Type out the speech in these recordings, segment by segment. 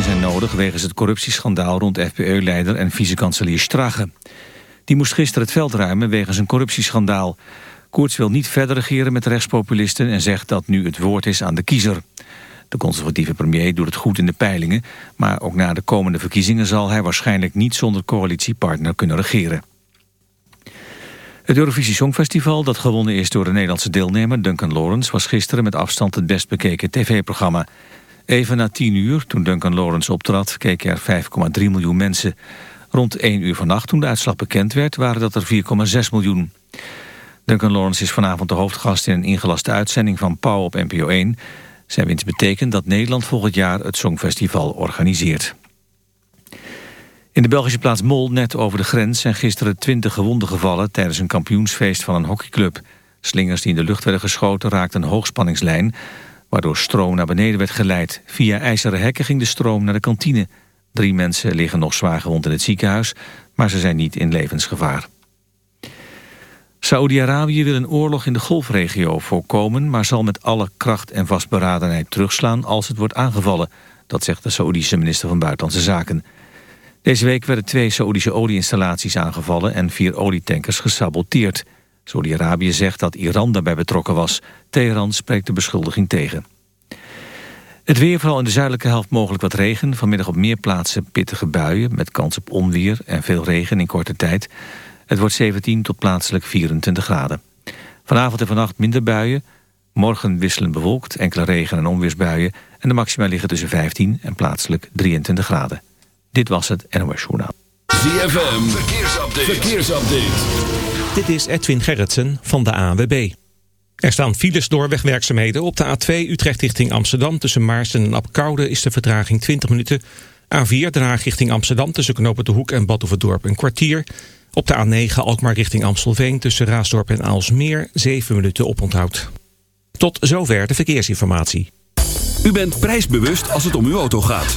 zijn nodig... wegens het corruptieschandaal rond FPE-leider en vice-kanselier Strache. Die moest gisteren het veld ruimen wegens een corruptieschandaal. Koerts wil niet verder regeren met rechtspopulisten... en zegt dat nu het woord is aan de kiezer. De conservatieve premier doet het goed in de peilingen... maar ook na de komende verkiezingen zal hij waarschijnlijk niet zonder coalitiepartner kunnen regeren. Het Eurovisie Songfestival, dat gewonnen is door de Nederlandse deelnemer Duncan Lawrence... was gisteren met afstand het best bekeken tv-programma. Even na tien uur, toen Duncan Lawrence optrad, keken er 5,3 miljoen mensen. Rond 1 uur vannacht, toen de uitslag bekend werd, waren dat er 4,6 miljoen. Duncan Lawrence is vanavond de hoofdgast in een ingelaste uitzending van Pauw op NPO 1. Zijn winst betekent dat Nederland volgend jaar het Songfestival organiseert. In de Belgische plaats Mol, net over de grens, zijn gisteren 20 gewonden gevallen tijdens een kampioensfeest van een hockeyclub. Slingers die in de lucht werden geschoten raakten een hoogspanningslijn, waardoor stroom naar beneden werd geleid. Via ijzeren hekken ging de stroom naar de kantine. Drie mensen liggen nog zwaar gewond in het ziekenhuis, maar ze zijn niet in levensgevaar. Saoedi-Arabië wil een oorlog in de golfregio voorkomen... maar zal met alle kracht en vastberadenheid terugslaan als het wordt aangevallen. Dat zegt de Saoedische minister van Buitenlandse Zaken. Deze week werden twee Saoedische olieinstallaties aangevallen... en vier olietankers gesaboteerd. Saudi-Arabië zegt dat Iran daarbij betrokken was. Teheran spreekt de beschuldiging tegen. Het weer, vooral in de zuidelijke helft mogelijk wat regen. Vanmiddag op meer plaatsen pittige buien... met kans op onweer en veel regen in korte tijd. Het wordt 17 tot plaatselijk 24 graden. Vanavond en vannacht minder buien. Morgen wisselend bewolkt, enkele regen- en onweersbuien... en de maxima liggen tussen 15 en plaatselijk 23 graden. Dit was het NOS Journaal. ZFM, verkeersupdate. verkeersupdate. Dit is Edwin Gerritsen van de ANWB. Er staan files door wegwerkzaamheden. Op de A2 Utrecht richting Amsterdam tussen Maarsen en Apkoude is de vertraging 20 minuten. A4 Den richting Amsterdam tussen Knopen de Hoek en Badhoevedorp een kwartier. Op de A9 Alkmaar richting Amstelveen tussen Raasdorp en Aalsmeer 7 minuten oponthoud. Tot zover de verkeersinformatie. U bent prijsbewust als het om uw auto gaat.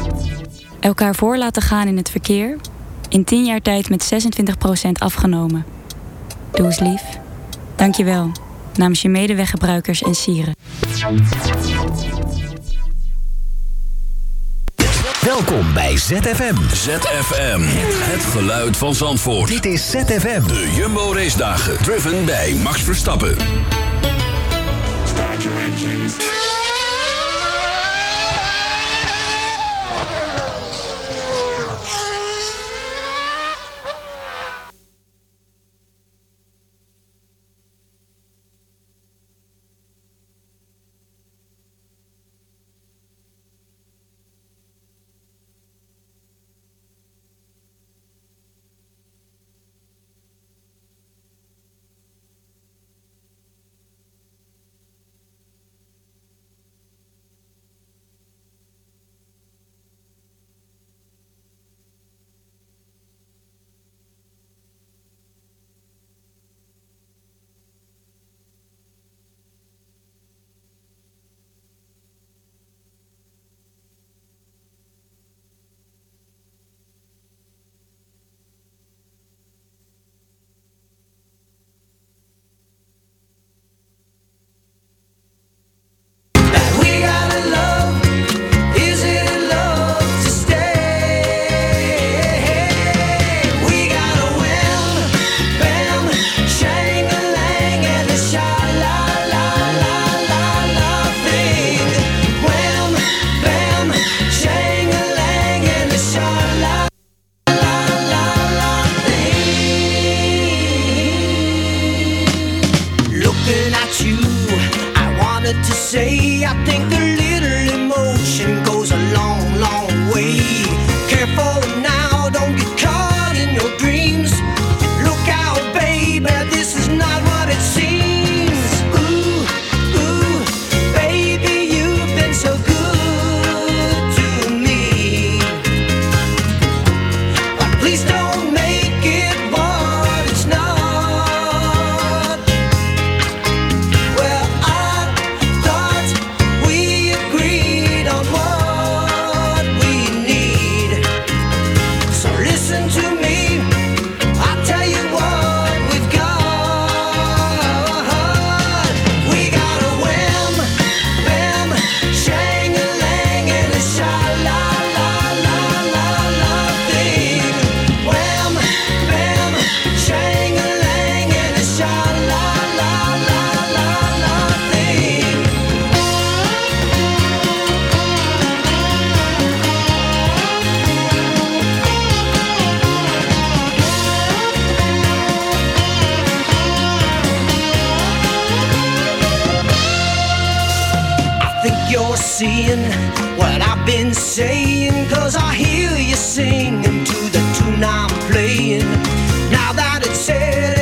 Elkaar voor laten gaan in het verkeer. In 10 jaar tijd met 26% afgenomen. Doe eens lief. Dank je wel. Namens je medeweggebruikers en sieren. Welkom bij ZFM. ZFM, het geluid van Zandvoort. Dit is ZFM. De Jumbo Race Dagen, driven bij Max Verstappen. Been saying, cause I hear you singing to the tune I'm playing. Now that it's said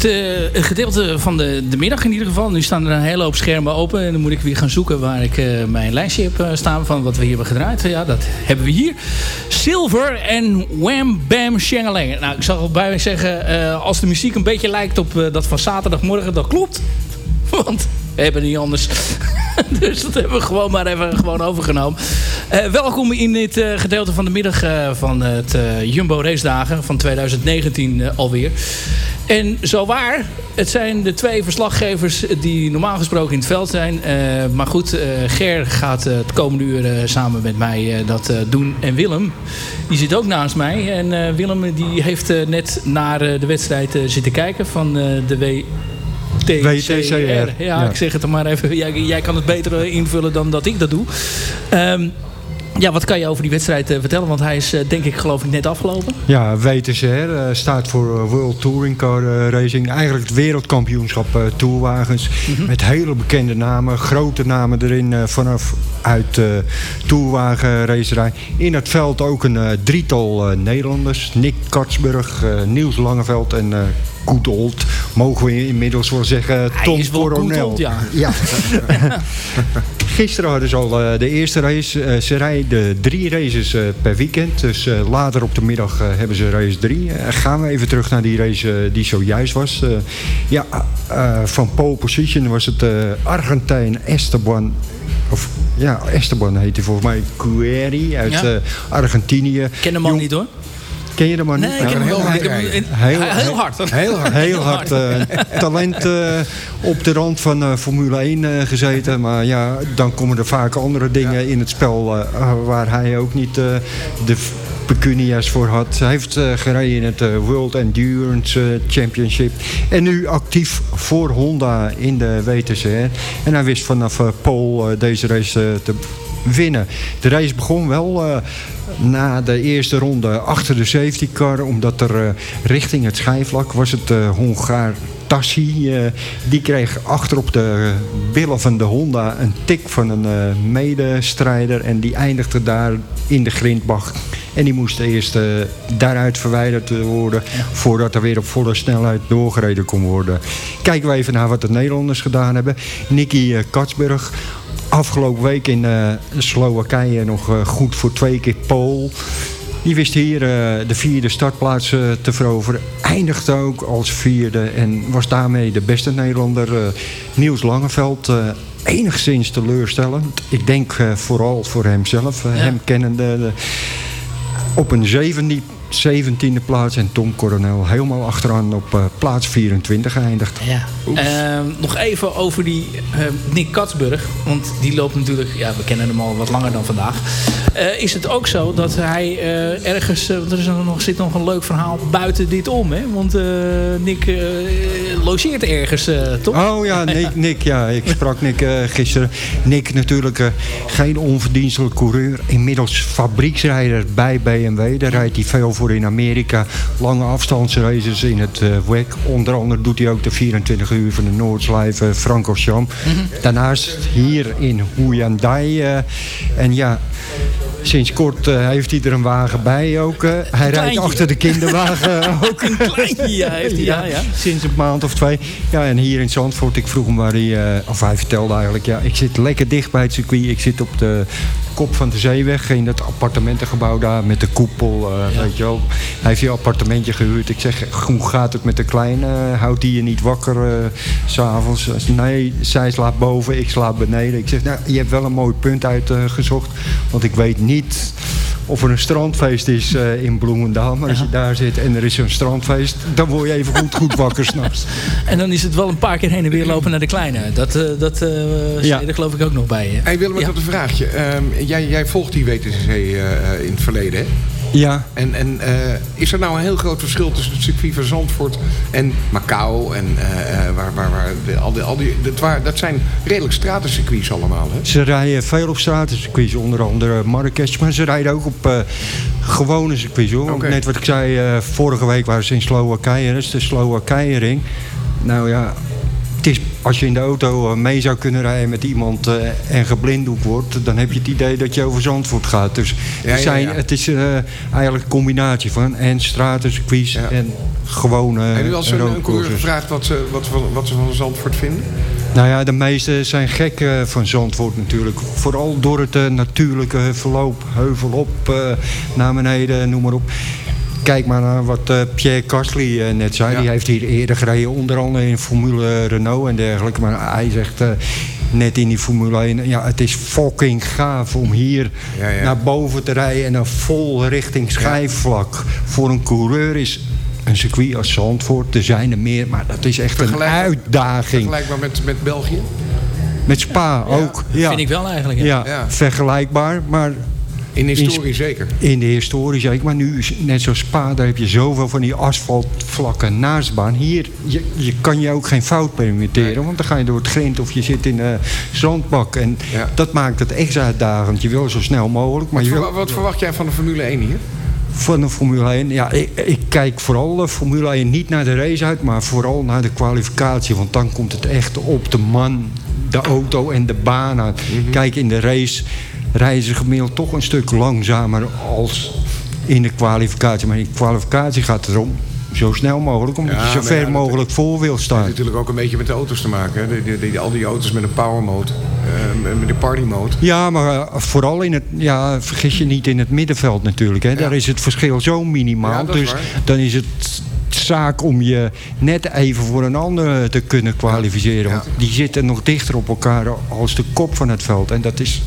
Het, eh, gedeelte van de, de middag in ieder geval. Nu staan er een hele hoop schermen open. En dan moet ik weer gaan zoeken waar ik eh, mijn lijstje heb eh, staan van wat we hier hebben gedraaid. Ja, dat hebben we hier. Silver en Wham Bam Shangalang. Nou, ik zal erbij zeggen, eh, als de muziek een beetje lijkt op dat van zaterdagmorgen, dat klopt. Want we hebben niet anders. dus dat hebben we gewoon maar even gewoon overgenomen. Eh, welkom in dit eh, gedeelte van de middag eh, van het Jumbo Race Dagen van 2019 eh, alweer. En zo waar, het zijn de twee verslaggevers die normaal gesproken in het veld zijn. Maar goed, Ger gaat het komende uur samen met mij dat doen. En Willem, die zit ook naast mij. En Willem die heeft net naar de wedstrijd zitten kijken van de W... WTCR. Ja, Ja. ik zeg het er maar even. Jij, jij kan het beter invullen dan dat ik dat doe. Ehm, ja, wat kan je over die wedstrijd eh, vertellen? Want hij is eh, denk ik geloof ik net afgelopen. Ja, WTCR eh, staat voor World Touring Car Racing. Eigenlijk het wereldkampioenschap tourwagens. Met hele bekende namen, grote namen erin vanaf uit uh, tourwagenracerij. In het veld ook een drietal Nederlanders. Nick Katsburg, Niels Langeveld en... Good old, mogen we inmiddels wel zeggen, Tom is wel Coronel. old, ja. ja. Gisteren hadden ze al eh, de eerste race. Eh, ze rijden drie races eh, per weekend. Dus later op de middag hebben ze race drie. Gaan we even terug naar die race die zojuist was. Ja, van pole position was het Argentijn Esteban... Of, ja, Esteban heet hij volgens mij. Guerri uit Ja. Argentinië. Ik ken hem al niet hoor. Ken je de man niet? Nee, ik ken hem hem in- heel hard. Heel hard. Heel hard. eh, talent eh, op de rand van eh, Formule 1 eh, gezeten. Maar ja, dan komen er vaak andere dingen in het spel... waar hij ook niet de pecunia's voor had. Hij heeft gereden in het World Endurance Championship. En nu actief voor Honda in de WTCR. En hij wist vanaf eh, deze race te winnen. De race begon wel eh, na de eerste ronde achter de safety car. Omdat er eh, richting het schijfvlak was het eh Hongaar Tassi. die kreeg achter op de billen van de Honda een tik van een medestrijder. En die eindigde daar in de grindbak. En die moest eerst daaruit verwijderd worden... voordat er weer op volle snelheid doorgereden kon worden. Kijken we even naar wat de Nederlanders gedaan hebben. Nicky Katsburg afgelopen week in eh, Slowakije nog eh, goed voor twee keer pole. Die wist hier eh, de vierde startplaats te veroveren. Eindigde ook als vierde en was daarmee de beste Nederlander. Niels Langeveld, enigszins teleurstellend. Ik denk vooral voor hemzelf, hem kennende. de- op een zevende, zeventiende plaats. En Tom Coronel helemaal achteraan op eh, plaats 24 geëindigd. Ja. Ehm, nog even over die eh, Nick Katsburg. Want die loopt natuurlijk... Ja, we kennen hem al wat langer dan vandaag. Eh, is het ook zo dat hij eh, ergens... want er is nog, zit nog een leuk verhaal buiten dit om. Hè? Want Nick logeert ergens, toch? Oh ja, Nick, Nick ja, ik sprak Nick gisteren. Nick natuurlijk geen onverdienstelijk coureur. Inmiddels fabrieksrijder bij BMW. Daar rijdt hij veel voor in Amerika. Lange afstandsraces in het WEC. Onder andere doet hij ook de 24 uur van de Noordslijf uh, Francorchamps. Daarnaast hier in Hyundai. en ja... Sinds kort eh, heeft hij er een wagen bij ook. eh. hij rijdt achter de kinderwagen ook. Een kleintje, ja, heeft hij, ja, ja. Sinds een maand of twee. Ja, en hier in Zandvoort, ik vroeg hem waar hij... eh, of hij vertelde eigenlijk, ja, ik zit lekker dicht bij het circuit. Ik zit op de kop van de zeeweg in dat appartementengebouw daar met de koepel. eh, Weet je wel. Hij heeft een appartementje gehuurd. Ik zeg, hoe gaat het met de kleine? Houdt die je niet wakker eh, s s'avonds? Nee, zij slaapt boven, ik slaap beneden. Ik zeg, nou, je hebt wel een mooi punt uitgezocht. want ik weet niet of er een strandfeest is eh, in Bloemendaal. Maar als je daar zit en er is een strandfeest... dan word je even goed, goed wakker s'nachts. En dan is het wel een paar keer heen en weer lopen naar de kleine. Dat, eh dat eh Ja. er geloof ik ook nog bij. hè? Hey Willem, ik Ja. had een vraagje. Ehm, jij, jij volgt die WTCC eh, in het verleden, hè? Ja. En, en eh, is er nou een heel groot verschil tussen het circuit van Zandvoort en Macau? En eh, eh, waar, waar, waar de, al die, al die, dat, waar, dat zijn redelijk stratencircuits allemaal, hè? Ze rijden veel op stratencircuits, onder andere Marrakesh. Maar ze rijden ook op gewone circuits. Hoor. Net wat ik zei, vorige week waren ze in Slowakije. Dat is de Slowakije-ring. Nou ja, het is, als je in de auto eh, mee zou kunnen rijden met iemand eh, en geblinddoekt wordt... dan heb je het idee dat je over Zandvoort gaat. Dus Ja, ja, zijn, ja. het is eh, eigenlijk een combinatie van en stratencircuits en gewone Heb je wel eens een, een coureur gevraagd wat ze, wat, van- wat ze van Zandvoort vinden? Nou ja, de meesten zijn gek van Zandvoort natuurlijk. Vooral door het natuurlijke verloop. Heuvel op, naar beneden, noem maar op. Kijk maar naar wat eh, Pierre Gasly eh, net zei. Ja. Die heeft hier eerder gereden, onder andere in Formule Renault en dergelijke. Maar hij zegt... eh, Net in die Formule 1. Ja, het is fucking gaaf om hier Ja, ja. naar boven te rijden en dan vol richting schijfvlak. Voor een coureur is een circuit als Zandvoort, er zijn er meer, maar dat is echt een uitdaging. Vergelijkbaar met, met België? Met Spa ook. Ja. Vind ik wel eigenlijk. ja. Ja, Ja. vergelijkbaar, maar In historie In- zeker. in de historie zeker. Maar nu, is net zoals Spa, daar heb je zoveel van die asfaltvlakken naast de baan. Hier, je, je kan je ook geen fout permitteren, want dan ga je door het grind of je zit in een zandbak. En Ja. dat maakt het extra uitdagend. Je wil zo snel mogelijk, maar Wat, je verwa- wil wat verwacht jij van de Formule 1 hier? van de Formule 1. Ja, ik, ik kijk vooral de Formule 1 niet naar de race uit, maar vooral naar de kwalificatie. Want dan komt het echt op de man, de auto en de baan. Mhm. Kijk, in de race rijden ze gemiddeld toch een stuk langzamer als in de kwalificatie. Maar in de kwalificatie gaat het erom zo snel mogelijk, omdat Ja, je zo ver ja, dat- mogelijk voor wil Dat heeft staan. natuurlijk ook een beetje met de auto's te maken. Hè? De, de- de- al die auto's met een power mode, eh, met de party mode. Ja, maar eh, vooral in het, ja, vergis je niet in het middenveld natuurlijk. Hè. Daar is het verschil zo minimaal. Dus waar. dan is het zaak om je net even voor een ander te kunnen kwalificeren. Want die zitten nog dichter op elkaar als de kop van het veld. En dat is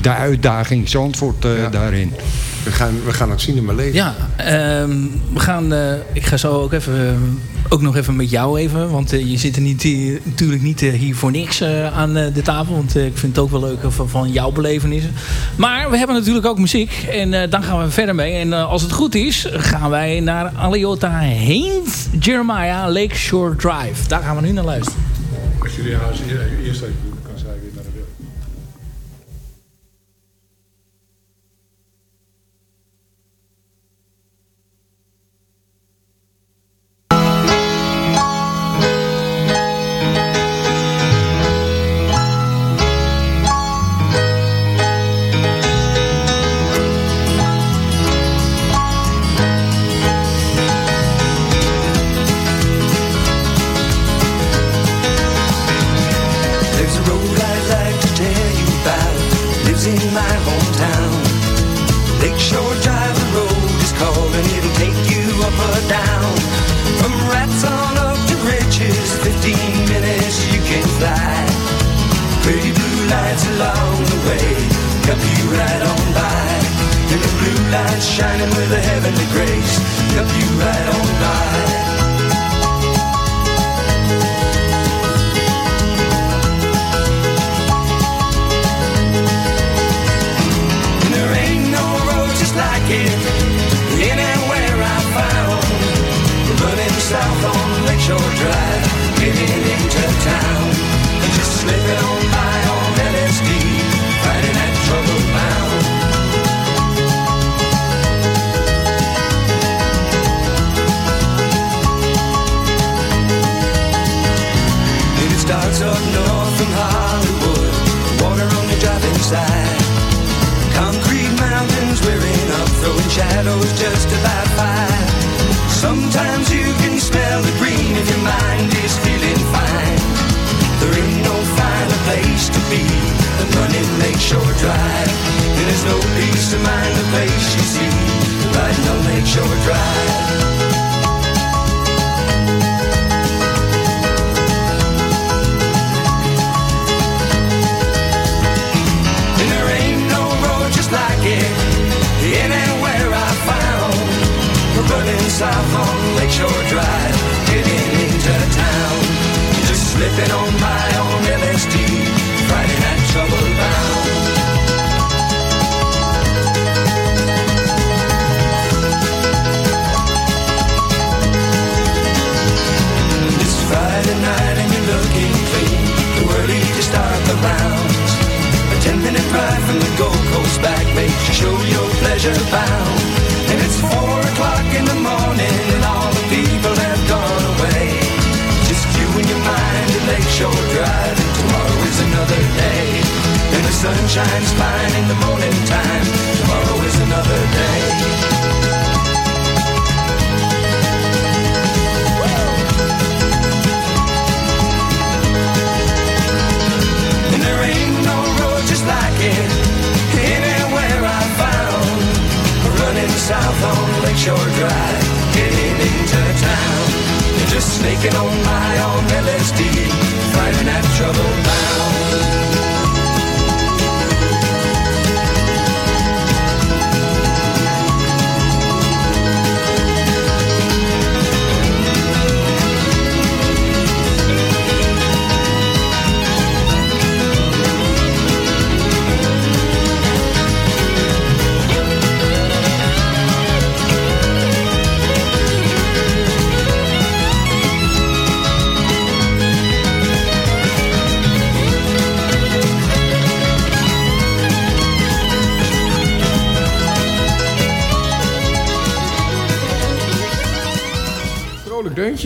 de uitdaging Zandvoort eh, daarin. We gaan, we gaan het zien in mijn leven. Ja, ehm, we gaan, eh, ik ga zo ook, even, eh, ook nog even met jou even. Want je zit er niet, hier- natuurlijk niet hier voor niks eh, aan de tafel. Want ik vind het ook wel leuk van, van jouw belevenissen. Maar we hebben natuurlijk ook muziek. En eh daar gaan we verder mee. En als het goed is, gaan wij naar Aliota Haynes Jeremiah Lakeshore Drive. Daar gaan we nu naar luisteren. Als jullie huis eerst even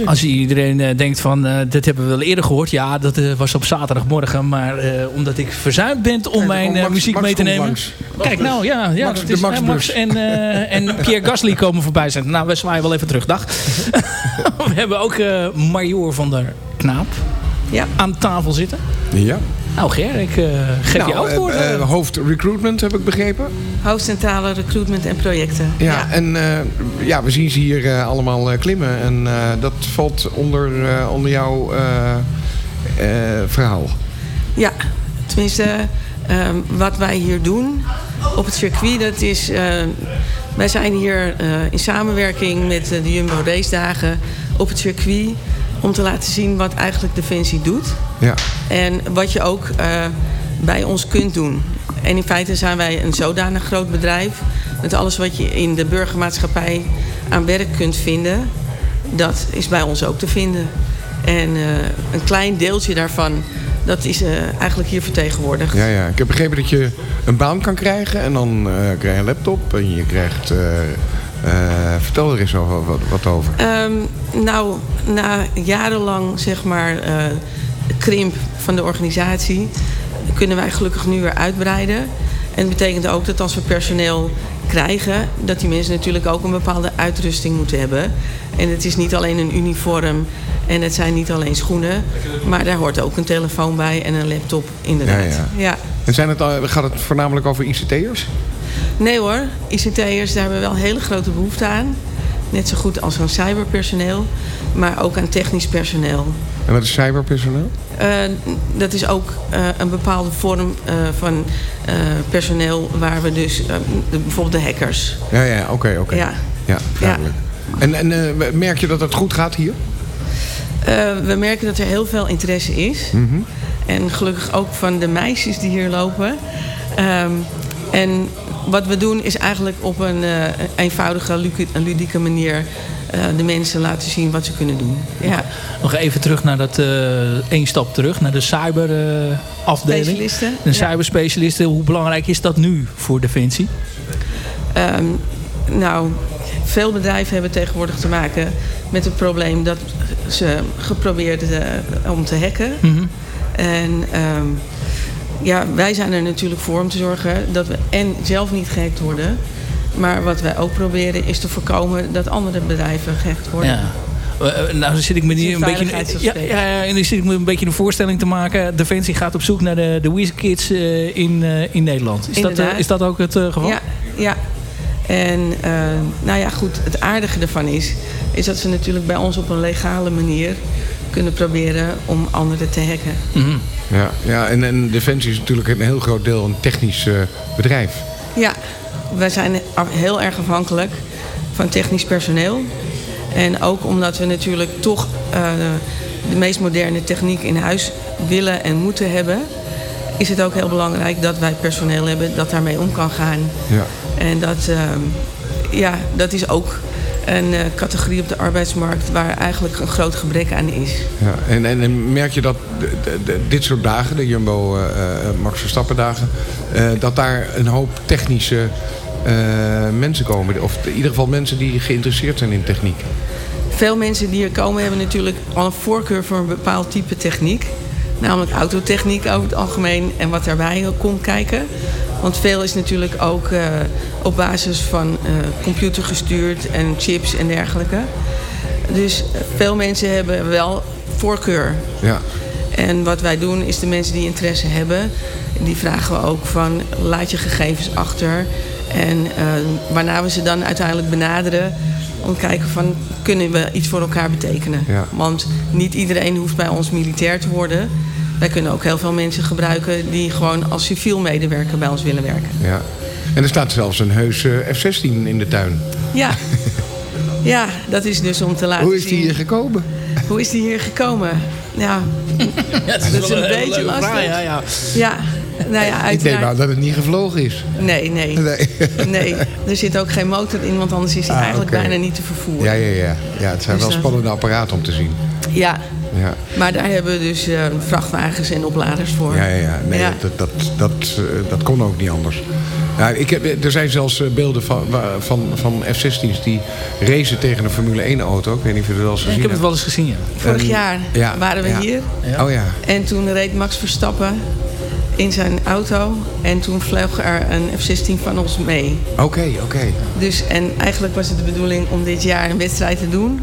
Als iedereen eh, denkt van, eh, dit hebben we wel eerder gehoord. Ja, dat eh, was op zaterdagmorgen. Maar eh, omdat ik verzuimd ben om mijn eh, Max- muziek Max mee te nemen. langs. Kijk nou, ja, ja Max- dat is, Max Max Bus. en, eh, en Pierre Gasly komen voorbij zijn. Nou, we zwaaien wel even terug. Dag. we hebben ook eh Major van der Knaap ja. aan tafel zitten. Ja. Nou Ger, ik eh, geef Nou, je antwoorden. eh, eh, hoofd recruitment heb ik begrepen. Hoofdcentrale recruitment en projecten. Ja, en eh, ja, we zien ze hier eh, allemaal eh, klimmen. En eh, dat valt onder, eh, onder jouw eh, eh, verhaal. Ja, tenminste, ehm, wat wij hier doen op het circuit, dat is... eh, wij zijn hier eh, in samenwerking met de Jumbo Race Dagen op het circuit... om te laten zien wat eigenlijk Defensie doet. Ja. En wat je ook eh, bij ons kunt doen. En in feite zijn wij een zodanig groot bedrijf... dat alles wat je in de burgermaatschappij aan werk kunt vinden... dat is bij ons ook te vinden. En eh, een klein deeltje daarvan, dat is eh, eigenlijk hier vertegenwoordigd. Ja, ja. Ik heb begrepen dat je een baan kan krijgen en dan krijg je een laptop en je krijgt... eh, vertel er eens over, wat, wat over. Ehm, nou, na jarenlang zeg maar eh, krimp van de organisatie... kunnen wij gelukkig nu weer uitbreiden. En dat betekent ook dat als we personeel krijgen... dat die mensen natuurlijk ook een bepaalde uitrusting moeten hebben. En het is niet alleen een uniform en het zijn niet alleen schoenen... maar daar hoort ook een telefoon bij en een laptop inderdaad. Ja, ja. ja. En zijn het, gaat het voornamelijk over ICT'ers? Nee hoor, ICT'ers, daar hebben we wel hele grote behoefte aan. Net zo goed als aan cyberpersoneel, maar ook aan technisch personeel. En wat is cyberpersoneel? Eh, dat is ook eh, een bepaalde vorm eh, van personeel waar we dus, de- bijvoorbeeld de hackers. Ja, ja, oké, oké. Ja. Ja, duidelijk. En, en merk je dat het goed gaat hier? We merken dat er heel veel interesse is. Mhm. En gelukkig ook van de meisjes die hier lopen. Ehm, en wat we doen is eigenlijk op een eh, eenvoudige, ludieke manier... eh, de mensen laten zien wat ze kunnen doen. Ja. Nog even terug naar dat, eh één stap terug, naar de cyberafdeling. Specialisten, de ja. cyberspecialisten, hoe belangrijk is dat nu voor Defensie? Ehm, nou, veel bedrijven hebben tegenwoordig te maken met het probleem dat ze geprobeerd om te hacken. Mhm. En ehm, ja, wij zijn er natuurlijk voor om te zorgen dat we en zelf niet gehackt worden. Maar wat wij ook proberen is te voorkomen dat andere bedrijven gehackt worden. Ja. Eh, nou, dan zit ik me hier een beetje, ja, ja, ja, en dan zit ik me een beetje een voorstelling te maken. Defensie gaat op zoek naar de, de Weezer Kids eh, in, eh, in Nederland. Is dat, eh, is dat ook het eh, geval? Ja, ja. En eh, nou ja, goed, het aardige ervan is, is dat ze natuurlijk bij ons op een legale manier kunnen proberen om anderen te hacken. Mhm. Ja, ja en, en Defensie is natuurlijk een heel groot deel een technisch eh, bedrijf. Ja, wij zijn heel erg afhankelijk van technisch personeel. En ook omdat we natuurlijk toch eh, de meest moderne techniek in huis willen en moeten hebben... is het ook heel belangrijk dat wij personeel hebben dat daarmee om kan gaan. Ja. En dat, ehm, ja, dat is ook een eh, categorie op de arbeidsmarkt waar eigenlijk een groot gebrek aan is. Ja, en, en, en merk je dat dit soort dagen, de Jumbo eh, eh, Max Verstappen dagen, dat daar een hoop technische mensen komen? Of in ieder geval mensen die geïnteresseerd zijn in techniek. Veel mensen die hier komen hebben natuurlijk al een voorkeur voor een bepaald type techniek. Namelijk autotechniek over het algemeen en wat daarbij komt kijken. Want veel is natuurlijk ook eh, op basis van eh computer gestuurd en chips en dergelijke. Dus eh, veel mensen hebben wel voorkeur. Ja. En wat wij doen is de mensen die interesse hebben, die vragen we ook van laat je gegevens achter. En eh, waarna we ze dan uiteindelijk benaderen om te kijken van kunnen we iets voor elkaar betekenen. Ja. Want niet iedereen hoeft bij ons militair te worden. Wij kunnen ook heel veel mensen gebruiken die gewoon als civiel medewerker bij ons willen werken. Ja. En er staat zelfs een heus eh, F-16 in de tuin. Ja. ja, dat is dus om te laten Hoe is die zien- hier gekomen? Hoe is die hier gekomen? Ja, dat is, een beetje lastig. ja, ja. Ja, nou ja, Ik denk uiteraard. nou dat het niet gevlogen is. Nee, nee. Nee. Nee, er zit ook geen motor in, want anders is hij Ah, eigenlijk bijna niet te vervoeren. Ja, ja, ja. ja het zijn Dus wel dat- spannende apparaten om te zien. Ja, Ja, maar daar hebben we dus eh, vrachtwagens en opladers voor. ja, ja. ja. Nee, Ja. Dat, dat, dat, eh, dat kon ook niet anders. Ja, ik heb, er zijn zelfs eh, beelden van, van, van F-16's die racen tegen een Formule 1-auto. Ik weet niet of je het wel eens gezien Ik heb het hebt. wel eens gezien, ja. Vorig En- jaar ja, waren we ja. hier. Oh ja. En toen reed Max Verstappen in zijn auto. En toen vloog er een F-16 van ons mee. Oké, oké. Dus, en eigenlijk was het de bedoeling om dit jaar een wedstrijd te doen.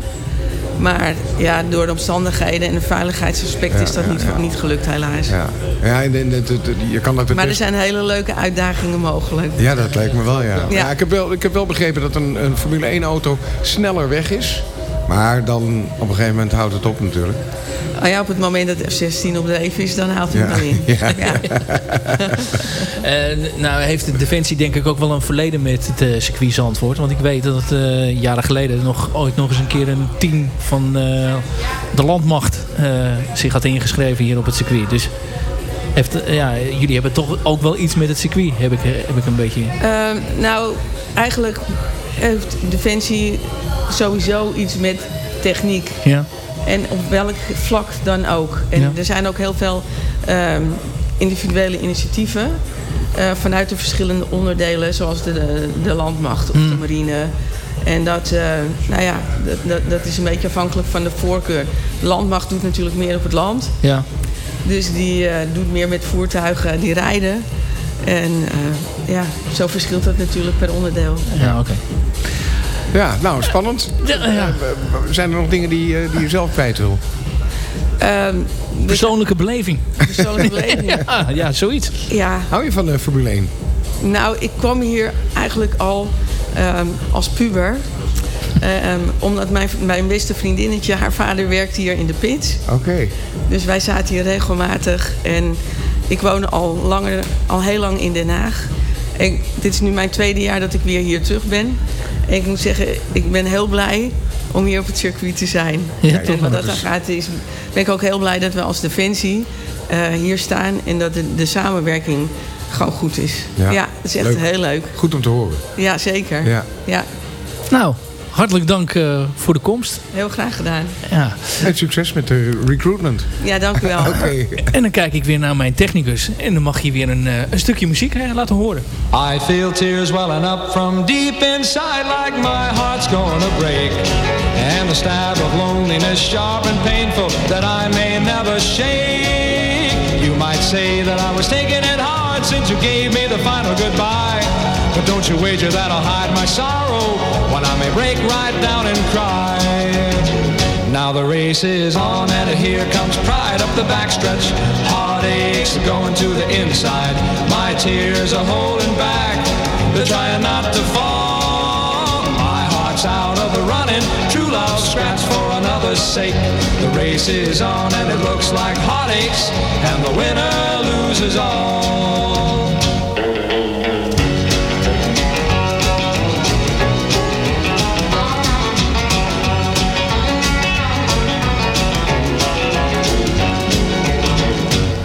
Maar ja, door de omstandigheden en de veiligheidsaspect Ja, is dat ja, niet, niet gelukt helaas. Ja, ja en, en, je kan dat Maar er zijn hele leuke uitdagingen mogelijk. Ja, dat lijkt me wel, ja. Ja. ja. ik, heb wel ik heb wel begrepen dat een, een Formule 1-auto sneller weg is. Maar dan op een gegeven moment houdt het op natuurlijk. Oh ja, op het moment dat de F-16 op de even is, dan haalt hij Ja. hem in. Ja. Eh, nou heeft de Defensie denk ik ook wel een verleden met het eh, circuit Zandvoort. Want ik weet dat het eh, jaren geleden nog, ooit nog eens een keer een team van eh, de landmacht eh, zich had ingeschreven hier op het circuit. Dus heeft, ja, jullie hebben toch ook wel iets met het circuit, heb ik, heb ik een beetje... Ehm, nou, eigenlijk heeft Defensie sowieso iets met techniek. Ja. En op welk vlak dan ook. En Ja. er zijn ook heel veel ehm, individuele initiatieven. eh, vanuit de verschillende onderdelen, zoals de, de, de landmacht of de Mm. marine. En dat, eh, nou ja, dat, dat, dat is een beetje afhankelijk van de voorkeur. De landmacht doet natuurlijk meer op het land. Ja. Dus die eh, doet meer met voertuigen die rijden. En ja, zo verschilt dat natuurlijk per onderdeel. Ja, oké. Ja, nou, spannend. Ja, ja. Eh, Zijn er nog dingen die, eh, die je zelf kwijt wil? Ehm, Persoonlijke beleving. Persoonlijke beleving. ja, ja, zoiets. Ja, Hou je van de Formule 1? nou, ik kwam hier eigenlijk al ehm, als puber. Ehm, omdat mijn, mijn beste vriendinnetje, haar vader werkt hier in de pits. Oké. Dus wij zaten hier regelmatig. En ik woon al, langer, al heel lang in Den Haag. En dit is nu mijn tweede jaar dat ik weer hier terug ben. En ik moet zeggen, ik ben heel blij om hier op het circuit te zijn. Ja, en toch, wat dat is- gaat, is, ben ik ook heel blij dat we als Defensie eh, hier staan. En dat de, de samenwerking gewoon goed is. Ja. Ja, dat is echt Leuk. heel leuk. Goed om te horen. Ja, zeker. Ja. ja Nou, hartelijk dank eh, voor de komst. heel graag gedaan. Ja. En succes met de recruitment. Ja, dank u wel. Oké. En dan kijk ik weer naar mijn technicus. En dan mag je weer een, eh, een stukje muziek eh, laten horen. I feel tears welling up from deep inside like my heart's gonna break. And the stab of loneliness sharp and painful that I may never shake. You might say that I was taking it hard since you gave me the final goodbye. But don't you wager that I'll hide my sorrow when I may break right down and cry. Now the race is on and here comes pride up the backstretch. Heartaches are going to the inside. My tears are holding back. They're trying not to fall. My heart's out of the running. True love scraps for another's sake. The race is on and it looks like heartaches. And the winner loses all.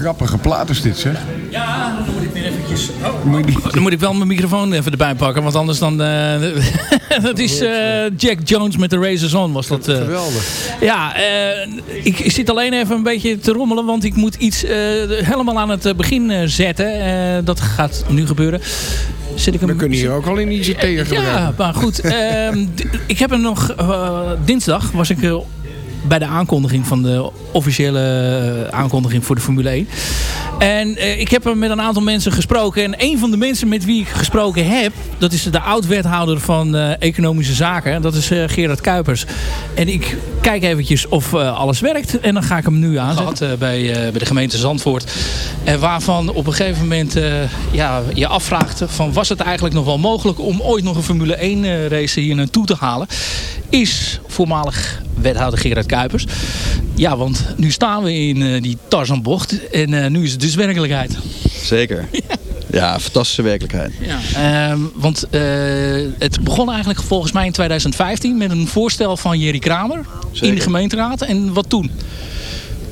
Grappige plaat is dit, zeg. Ja, dan moet ik weer eventjes... Oh, dan moet ik wel mijn microfoon even erbij pakken, want anders dan... eh, dat is eh, Jack Jones met de Razors On, was dat. eh. Geweldig. Ja, eh, ik, ik zit alleen even een beetje te rommelen, want ik moet iets eh, helemaal aan het begin eh, zetten. Eh, dat gaat nu gebeuren. Zit ik hem, We kunnen hier ook al in ICT gebruiken. ja, maar goed. ehm, ik heb hem nog... dinsdag was ik eh, bij de aankondiging van de officiële eh, aankondiging voor de Formule 1. En eh, ik heb er met een aantal mensen gesproken. En een van de mensen met wie ik gesproken heb... dat is de oud-wethouder van eh, Economische Zaken. Dat is Gerard Kuipers. En ik kijk eventjes of alles werkt. En dan ga ik hem nu aanzetten eh, bij, bij de gemeente Zandvoort. En waarvan op een gegeven moment ja, je afvraagt... Van, was het eigenlijk nog wel mogelijk om ooit nog een Formule 1 eh, race hier naartoe te halen? Is voormalig wethouder Gerard Kuipers. Ja, want nu staan we in eh, die Tarzanbocht. En eh, nu is het dus werkelijkheid. Zeker. Ja, fantastische werkelijkheid. Ja. Ehm, want eh, het begon eigenlijk volgens mij in 2015 met een voorstel van Jerry Kramer in de gemeenteraad. En wat toen?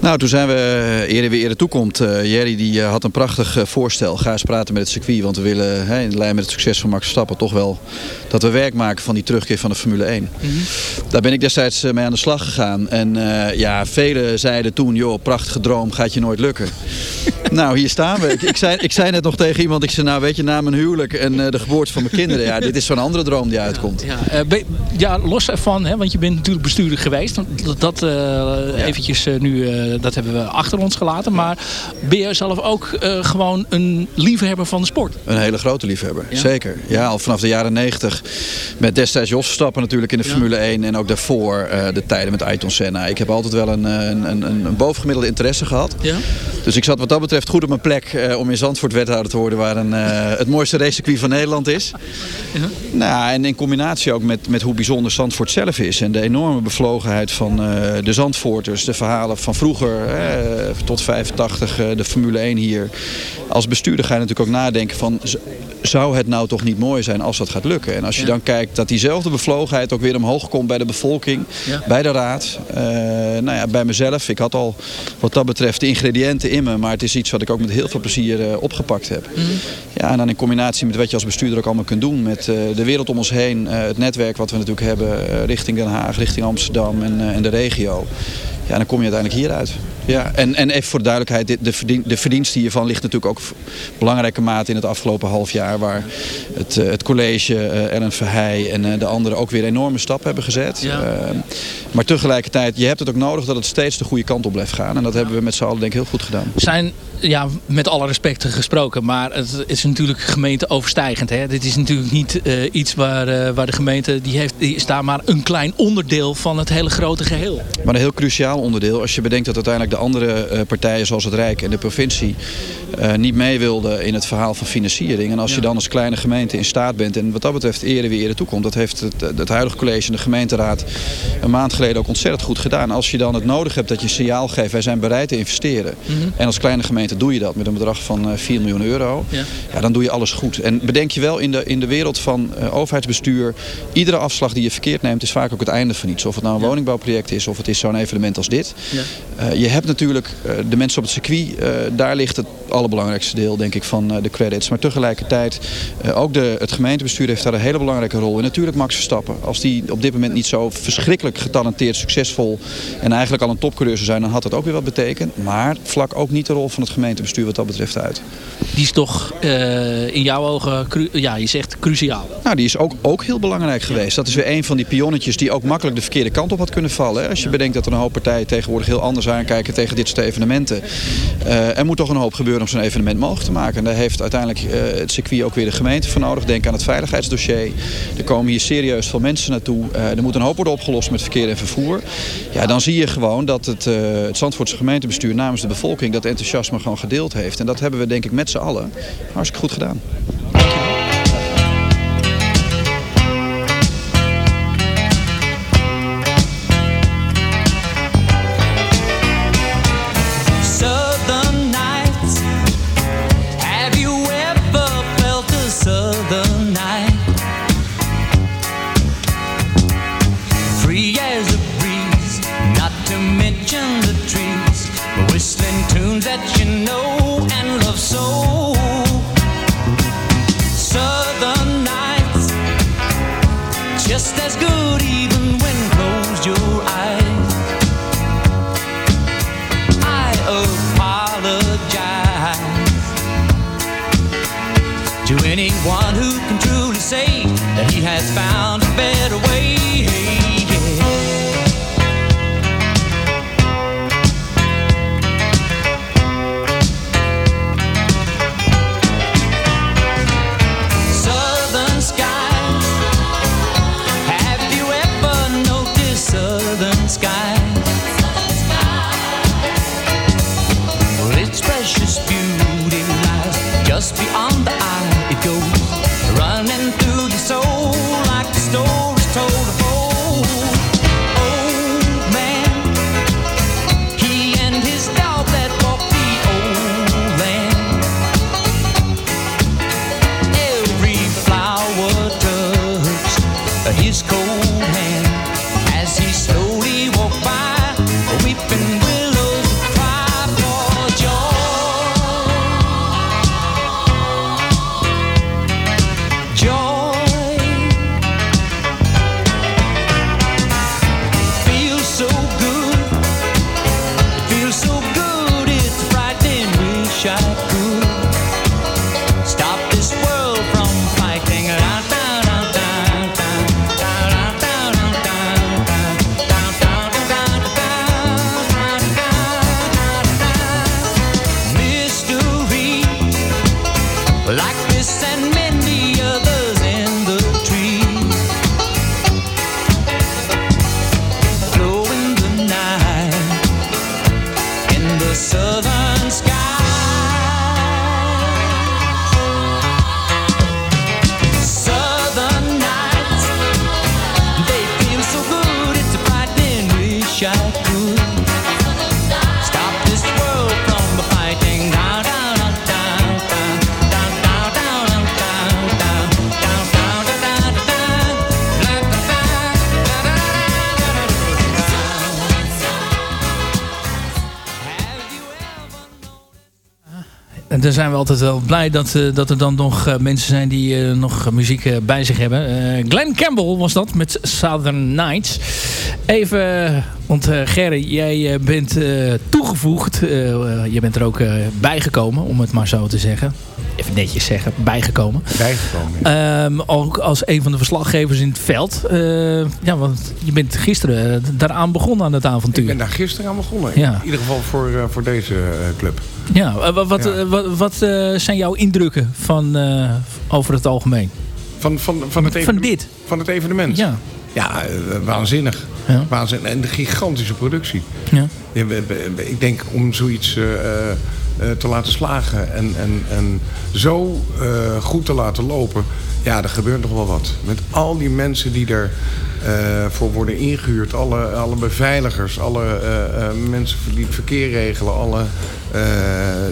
Nou, toen zijn we eerder weer eerder toekomt. Uh, Jerry die uh, had een prachtig uh, voorstel. Ga eens praten met het circuit. Want we willen hè, in lijn met het succes van Max Verstappen toch wel dat we werk maken van die terugkeer van de Formule 1. Mm -hmm. Daar ben ik destijds mee aan de slag gegaan. En ja, velen zeiden toen, joh, prachtige droom, gaat je nooit lukken. nou, hier staan we. Ik, ik, zei, ik zei net nog tegen iemand, ik zei nou weet je, na mijn huwelijk en de geboorte van mijn kinderen. Ja, dit is zo'n andere droom die uitkomt. Ja, ja, ja los ervan, hè, want je bent natuurlijk bestuurder geweest. Dat, dat eventjes nu dat hebben we achter ons gelaten. Maar ben je zelf ook uh, gewoon een liefhebber van de sport? Een hele grote liefhebber, ja? zeker. Ja, al vanaf de jaren 90 met destijds Jos Verstappen natuurlijk in de ja. Formule 1 en ook daarvoor uh, de tijden met Ayrton Senna. Ik heb altijd wel een, een, een, een bovengemiddelde interesse gehad. Ja? Dus ik zat wat dat betreft goed op mijn plek om in Zandvoort wethouder te worden waar een, het mooiste racecircuit van Nederland is. Ja? Nou, en in combinatie ook met, met hoe bijzonder Zandvoort zelf is en de enorme bevlogenheid van de Zandvoorters, de verhalen van vroeger eh, tot 85 eh, de Formule 1 hier. Als bestuurder ga je natuurlijk ook nadenken van... zou het nou toch niet mooi zijn als dat gaat lukken? En als je ja. dan kijkt dat diezelfde bevlogenheid ook weer omhoog komt bij de bevolking, ja. bij de raad, uh, nou ja, bij mezelf. Ik had al wat dat betreft de ingrediënten in me, maar het is iets wat ik ook met heel veel plezier uh, opgepakt heb. Mm. Ja, en dan in combinatie met wat je als bestuurder ook allemaal kunt doen met uh, de wereld om ons heen, het netwerk wat we natuurlijk hebben richting Den Haag, richting Amsterdam en, en de regio. Ja, dan kom je uiteindelijk hieruit. Ja, en, en even voor de duidelijkheid, de, verdien, de verdienste hiervan ligt natuurlijk ook belangrijke mate in het afgelopen half jaar. Waar het, het college, Ellen Verheij en de anderen ook weer enorme stappen hebben gezet. Ja. Uh, maar tegelijkertijd, je hebt het ook nodig dat het steeds de goede kant op blijft gaan. En dat hebben we met z'n allen denk ik heel goed gedaan. Zijn, ja, met alle respect gesproken, maar het is natuurlijk gemeenteoverstijgend. Hè? Dit is natuurlijk niet iets waar, waar de gemeente, die, heeft, die is daar maar een klein onderdeel van het hele grote geheel. Maar een heel cruciaal onderdeel als je bedenkt dat uiteindelijk de andere uh, partijen zoals het Rijk en de provincie niet mee wilden in het verhaal van financiering. En als ja. je dan als kleine gemeente in staat bent en wat dat betreft eerder weer eerder toekomt. Dat heeft het, het huidige college en de gemeenteraad een maand geleden ook ontzettend goed gedaan. Als je dan het nodig hebt dat je signaal geeft, wij zijn bereid te investeren. Mm -hmm. En als kleine gemeente doe je dat met een bedrag van uh, 4 miljoen euro. Ja. ja, dan doe je alles goed. En bedenk je wel, in de, in de wereld van eh, overheidsbestuur... iedere afslag die je verkeerd neemt is vaak ook het einde van iets. Of het nou een woningbouwproject is of het is zo'n evenement als dit. Ja. Eh, je hebt natuurlijk eh, de mensen op het circuit. eh, daar ligt het allerbelangrijkste deel denk ik van eh, de credits. Maar tegelijkertijd, eh, ook de, het gemeentebestuur heeft daar een hele belangrijke rol in. Natuurlijk Max Verstappen. Als die op dit moment niet zo verschrikkelijk getalenteerd, succesvol... en eigenlijk al een topcoureur zou zijn, dan had dat ook weer wat betekend. Maar vlak ook niet de rol van het gemeentebestuur wat dat betreft uit. Die is toch eh, in jouw ogen, ja, je zegt cruciaal. Nou, die is ook, ook heel belangrijk geweest. Dat is weer een van die pionnetjes die ook makkelijk de verkeerde kant op had kunnen vallen. hè. Als je bedenkt dat er een hoop partijen tegenwoordig heel anders aankijken tegen dit soort evenementen. Er moet toch een hoop gebeuren om zo'n evenement mogelijk te maken. En daar heeft uiteindelijk eh, het circuit ook weer de gemeente voor nodig. Denk aan het veiligheidsdossier. Er komen hier serieus veel mensen naartoe. Eh, er moet een hoop worden opgelost met verkeer en vervoer. Ja, dan zie je gewoon dat het, eh, het Zandvoortse gemeentebestuur namens de bevolking dat enthousiasme gewoon gedeeld heeft. En dat hebben we denk ik met z'n allen hartstikke goed gedaan. Anyone who can truly say that he has found zijn we altijd wel blij dat, eh, dat er dan nog eh, mensen zijn die eh, nog muziek bij zich hebben. Glenn Campbell was dat met Southern Nights. Even, want Gerry, jij bent toegevoegd. Je bent er ook bijgekomen, om het maar zo te zeggen. Even netjes zeggen, bijgekomen. Bijgekomen. Ehm, ook als een van de verslaggevers in het veld. Ja, want je bent gisteren daaraan begonnen aan het avontuur. Ik ben daar gisteren aan begonnen. Ja. In ieder geval voor, voor deze club. Ja, eh, wa- wat, Ja. eh, wat, wat eh, zijn jouw indrukken van, over het algemeen? Van, van, van, het Van dit? Van het evenement? Ja. Ja, waanzinnig. Ja. Waanzinnig. En de gigantische productie. Ja. Ik denk om zoiets te laten slagen en, en, en zo goed te laten lopen. Ja, er gebeurt nog wel wat. Met al die mensen die er eh, voor worden ingehuurd. Alle, alle beveiligers, alle eh, eh, mensen die het verkeer regelen. Alle, eh,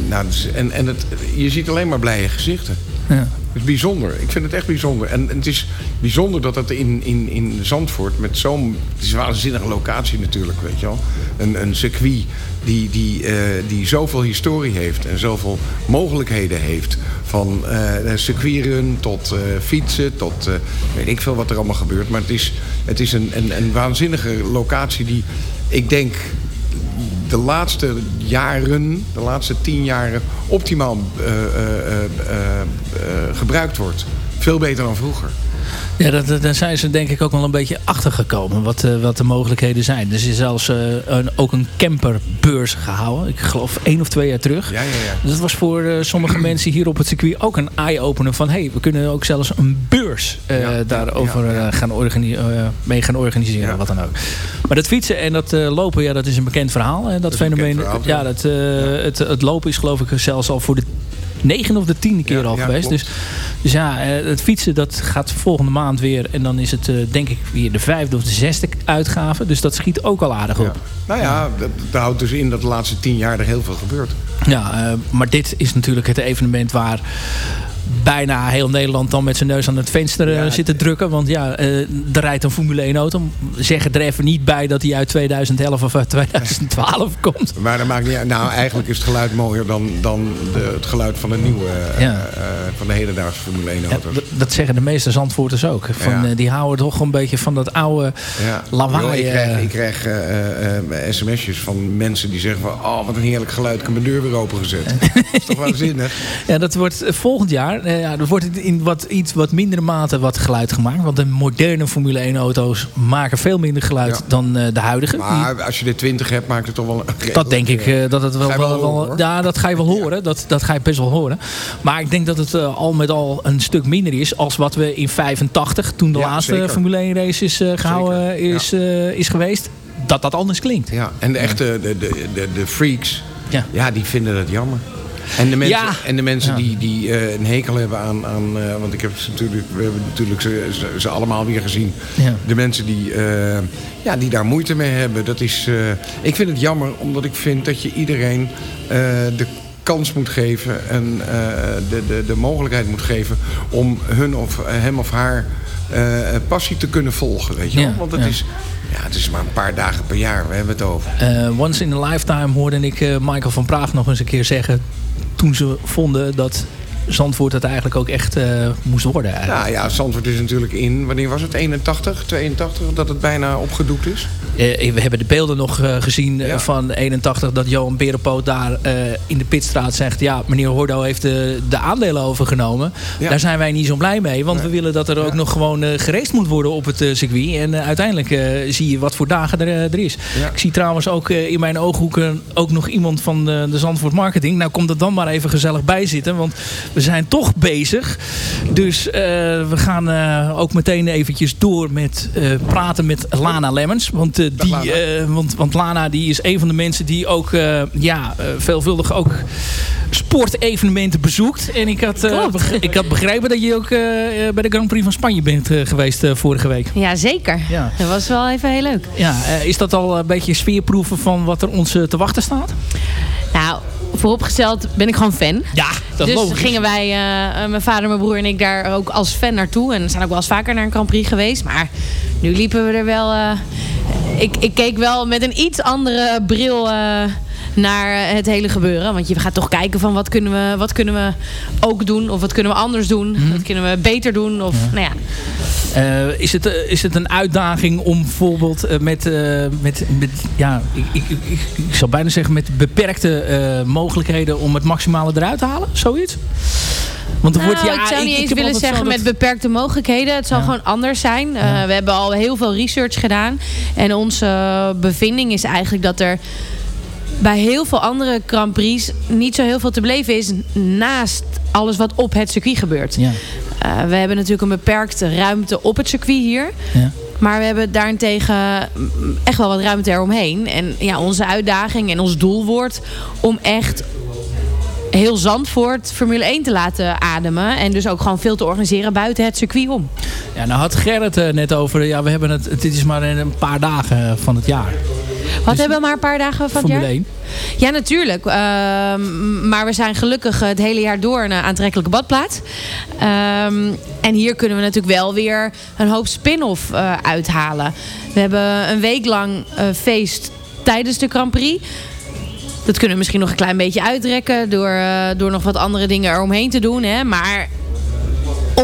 nou, dus- en en het, je ziet alleen maar blije gezichten. Het is bijzonder. Ik vind het echt bijzonder. En, het is bijzonder dat het in, in, in Zandvoort met zo'n... Het is een waanzinnige locatie natuurlijk, weet je wel. Een, een circuit die, die, eh, die zoveel historie heeft en zoveel mogelijkheden heeft. Van circuitrun tot eh, fietsen, tot weet ik veel wat er allemaal gebeurt. Maar het is, het is een, een, een waanzinnige locatie die, ik denk, de laatste jaren, de laatste tien jaren, optimaal eh, eh, eh, gebruikt wordt. Veel beter dan vroeger. Ja, dat, daar zijn ze denk ik ook wel een beetje achter gekomen. Wat, eh, wat de mogelijkheden zijn. Er is zelfs eh, een, ook een camperbeurs gehouden. Ik geloof één of twee jaar terug. Ja, ja, ja. Dus dat was voor eh, sommige mensen hier op het circuit ook een eye-opener. Van hey, we kunnen ook zelfs een beurs daarover gaan mee gaan organiseren. Wat dan ook. Maar dat fietsen en dat lopen, ja, dat is een bekend verhaal. hè, dat, fenomeen. verhaal, ja, dat, het, het lopen is geloof ik zelfs al voor de negen of de tiende keer al ja, geweest. klopt. Dus, dus ja, eh, het fietsen dat gaat volgende maand weer. En dan is het eh, denk ik weer de vijfde of de zesde uitgave. Dus dat schiet ook al aardig op. Nou ja, dat, dat houdt dus in dat de laatste tien jaar er heel veel gebeurt. Ja, eh, maar dit is natuurlijk het evenement waar bijna heel Nederland dan met zijn neus aan het venster eh, zit te drukken. Want ja, eh, er rijdt een Formule 1 auto. Zeg er even niet bij dat hij uit 2011 of uit 2012 komt. Maar dat maakt niet uit. Nou, eigenlijk is het geluid mooier dan, dan de, het geluid van de nieuwe, eh, Ja. van de hedendaagse Formule 1 auto's. Dat, dat zeggen de meeste Zandvoorters ook. Van, die houden toch een beetje van dat oude lawaai. Ik krijg, ik krijg sms'jes van mensen die zeggen van... oh, wat een heerlijk geluid, ik heb mijn deur weer opengezet. dat is toch waanzinnig? Ja, dat wordt volgend jaar. Eh, ja, er wordt in wat, iets wat mindere mate wat geluid gemaakt. Want de moderne Formule 1 auto's maken veel minder geluid dan eh, de huidige. Maar als je de 20 hebt, maakt het toch wel... een- Dat denk ik eh, dat het wel, wel, wel wel- horen, ja, dat ga je wel horen. Dat, dat ga je best wel horen. Maar ik denk dat het eh, al met al een stuk minder is als wat we in 85, toen de Ja, laatste zeker. Formule 1 race is eh, gehouden is, eh, is geweest, dat dat anders klinkt. Ja, en de echte de, de, de, de freaks, ja. die vinden dat jammer. En de mensen, Ja. en de mensen Ja. die, die eh, een hekel hebben aan... aan eh, want ik heb ze natuurlijk, we hebben natuurlijk ze, ze, ze allemaal weer gezien. Ja. De mensen die, eh, ja, die daar moeite mee hebben. Dat is, eh, ik vind het jammer, omdat ik vind dat je iedereen eh, de kans moet geven... en eh, de, de, de mogelijkheid moet geven om hun of hem of haar eh, passie te kunnen volgen. Weet je wel? Ja, Want het, ja. is, ja, het is maar een paar dagen per jaar, we hebben het over. Eh, once in a lifetime hoorde ik Michael van Praag nog eens een keer zeggen... toen ze vonden dat Zandvoort het eigenlijk ook echt eh, moest worden. Eigenlijk. Ja, ja, Zandvoort is natuurlijk in, wanneer was het? 81, 82, dat het bijna opgedoekt is? Eh, we hebben de beelden nog eh, gezien eh, van 81 dat Johan Berenpoot daar eh, in de pitstraat zegt... ja, meneer Hordo heeft de, de aandelen overgenomen. Ja. Daar zijn wij niet zo blij mee. Want we willen dat er ook nog gewoon eh gereest moet worden op het eh, circuit. En eh, uiteindelijk eh, zie je wat voor dagen er, eh, er is. Ik zie trouwens ook eh, in mijn ooghoeken ook nog iemand van de, de Zandvoort Marketing. Nou komt er dan maar even gezellig bij zitten. Want we zijn toch bezig. Dus eh, we gaan eh, ook meteen eventjes door met eh, praten met Lana Lemmens. Want, die, eh, want, want Lana die is een van de mensen die ook eh, ja, eh, veelvuldig ook sportevenementen bezoekt. En ik had, eh, beg- ik had begrepen dat je ook bij de Grand Prix van Spanje bent geweest vorige week. Ja, zeker. Ja. Dat was wel even heel leuk. Ja, is dat al een beetje sfeerproeven van wat er ons te wachten staat? Nou, vooropgesteld ben ik gewoon fan. Ja, dat is dus logisch. gingen wij, eh, eh, mijn vader, mijn broer en ik daar ook als fan naartoe. En we zijn ook wel eens vaker naar een Grand Prix geweest. Maar nu liepen we er wel... eh, ik, ik keek wel met een iets andere bril... naar het hele gebeuren. Want je gaat toch kijken van wat kunnen we, wat kunnen we ook doen. Of wat kunnen we anders doen. Mhm. Wat kunnen we beter doen. Of, nou ja, Eh, is, het, eh, is het een uitdaging om bijvoorbeeld eh, met, eh, met, met ja, ik, ik, ik, ik zou bijna zeggen met beperkte eh, mogelijkheden om het maximale eruit te halen? Zoiets? Want er Nou, wordt, ja, ik zou niet eens willen zeggen met beperkte mogelijkheden. Het zal gewoon anders zijn. Eh, we hebben al heel veel research gedaan. En onze eh, bevinding is eigenlijk dat er bij heel veel andere Grand Prix niet zo heel veel te beleven is naast alles wat op het circuit gebeurt. Ja. Eh, we hebben natuurlijk een beperkte ruimte op het circuit hier. Ja. Maar we hebben daarentegen echt wel wat ruimte eromheen. En ja, onze uitdaging en ons doel wordt om echt heel Zandvoort Formule 1 te laten ademen. En dus ook gewoon veel te organiseren buiten het circuit om. Ja, nou had Gerrit eh, net over, ja, we hebben het, dit is maar in een paar dagen van het jaar. Wat hebben we maar een paar dagen van het Formule jaar? 1. Ja, natuurlijk. Ehm, maar we zijn gelukkig het hele jaar door een aantrekkelijke badplaats. Ehm, en hier kunnen we natuurlijk wel weer een hoop spin-off eh, uithalen. We hebben een week lang eh, feest tijdens de Grand Prix. Dat kunnen we misschien nog een klein beetje uitrekken door, eh, door nog wat andere dingen eromheen te doen. Hè? Maar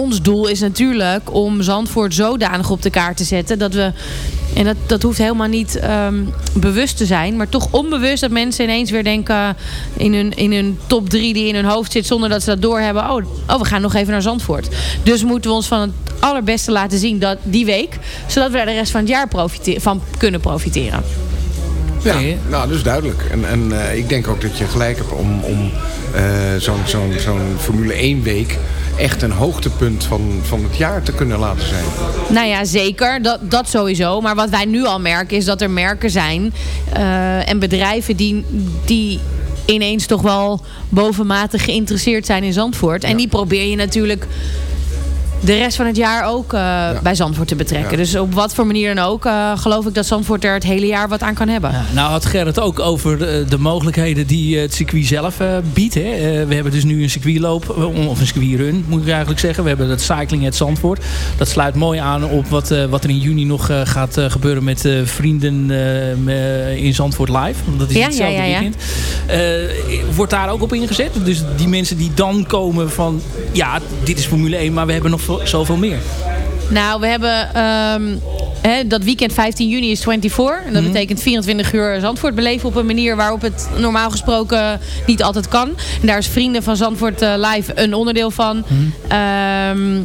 ons doel is natuurlijk om Zandvoort zodanig op de kaart te zetten dat we. En dat, dat hoeft helemaal niet ehm, bewust te zijn. Maar toch onbewust dat mensen ineens weer denken in hun, in hun top 3 die in hun hoofd zit. Zonder dat ze dat doorhebben. Oh, oh, we gaan nog even naar Zandvoort. Dus moeten we ons van het allerbeste laten zien dat, die week. Zodat we daar de rest van het jaar van kunnen profiteren. Ja, nou, dat is duidelijk. En, en eh, ik denk ook dat je gelijk hebt om, om eh, zo'n zo'n zo'n Formule 1 week echt een hoogtepunt van, van het jaar te kunnen laten zijn. Nou ja, zeker. Dat, dat sowieso. Maar wat wij nu al merken is dat er merken zijn eh, en bedrijven die, die ineens toch wel bovenmatig geïnteresseerd zijn in Zandvoort. En die probeer je natuurlijk de rest van het jaar ook eh, bij Zandvoort te betrekken. Ja. Dus op wat voor manier dan ook uh, geloof ik dat Zandvoort er het hele jaar wat aan kan hebben. Nou had Gerrit ook over de, de mogelijkheden die het circuit zelf uh, biedt. Hè. we hebben dus nu een circuitloop, of een circuitrun moet ik eigenlijk zeggen. We hebben het Cycling het Zandvoort. Dat sluit mooi aan op wat, wat er in juni nog gaat gebeuren met vrienden in Zandvoort Live. Dat is Ja, hetzelfde ja, ja, ja. weekend. wordt daar ook op ingezet? Dus die mensen die dan komen van... Ja, dit is Formule 1, maar we hebben nog veel- zoveel meer. Nou, we hebben ehm, hè, dat weekend 15 juni is 24. En dat Mhm. betekent 24 uur Zandvoort beleven op een manier waarop het normaal gesproken niet altijd kan. En daar is Vrienden van Zandvoort eh, Live een onderdeel van. Ehm,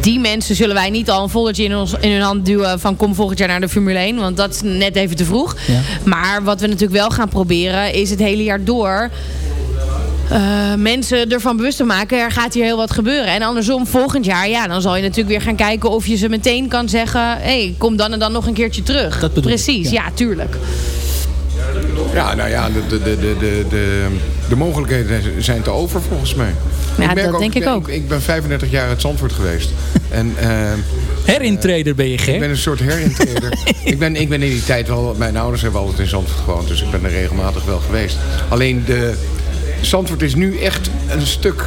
die mensen zullen wij niet al een foldertje in, ons, in hun hand duwen van kom volgend jaar naar de Formule 1. Want dat is net even te vroeg. Maar wat we natuurlijk wel gaan proberen is het hele jaar door eh, mensen ervan bewust te maken, er gaat hier heel wat gebeuren. En andersom, volgend jaar, ja, dan zal je natuurlijk weer gaan kijken of je ze meteen kan zeggen, hé, hey, kom dan en dan nog een keertje terug. Dat bedoel ik, Precies, ja. ja. tuurlijk. Ja, nou ja, de, de, de, de, de, de, de mogelijkheden zijn te over volgens mij. Ja, merk dat denk ik ook. Ik, ben 35 jaar uit Zandvoort geweest. En, eh, Herintreder ben je, Ger? Ik ben een soort herintreder. ik, ben, ik ben in die tijd wel... Mijn ouders hebben altijd in Zandvoort gewoond. Dus ik ben er regelmatig wel geweest. Alleen de... Zandvoort is nu echt een stuk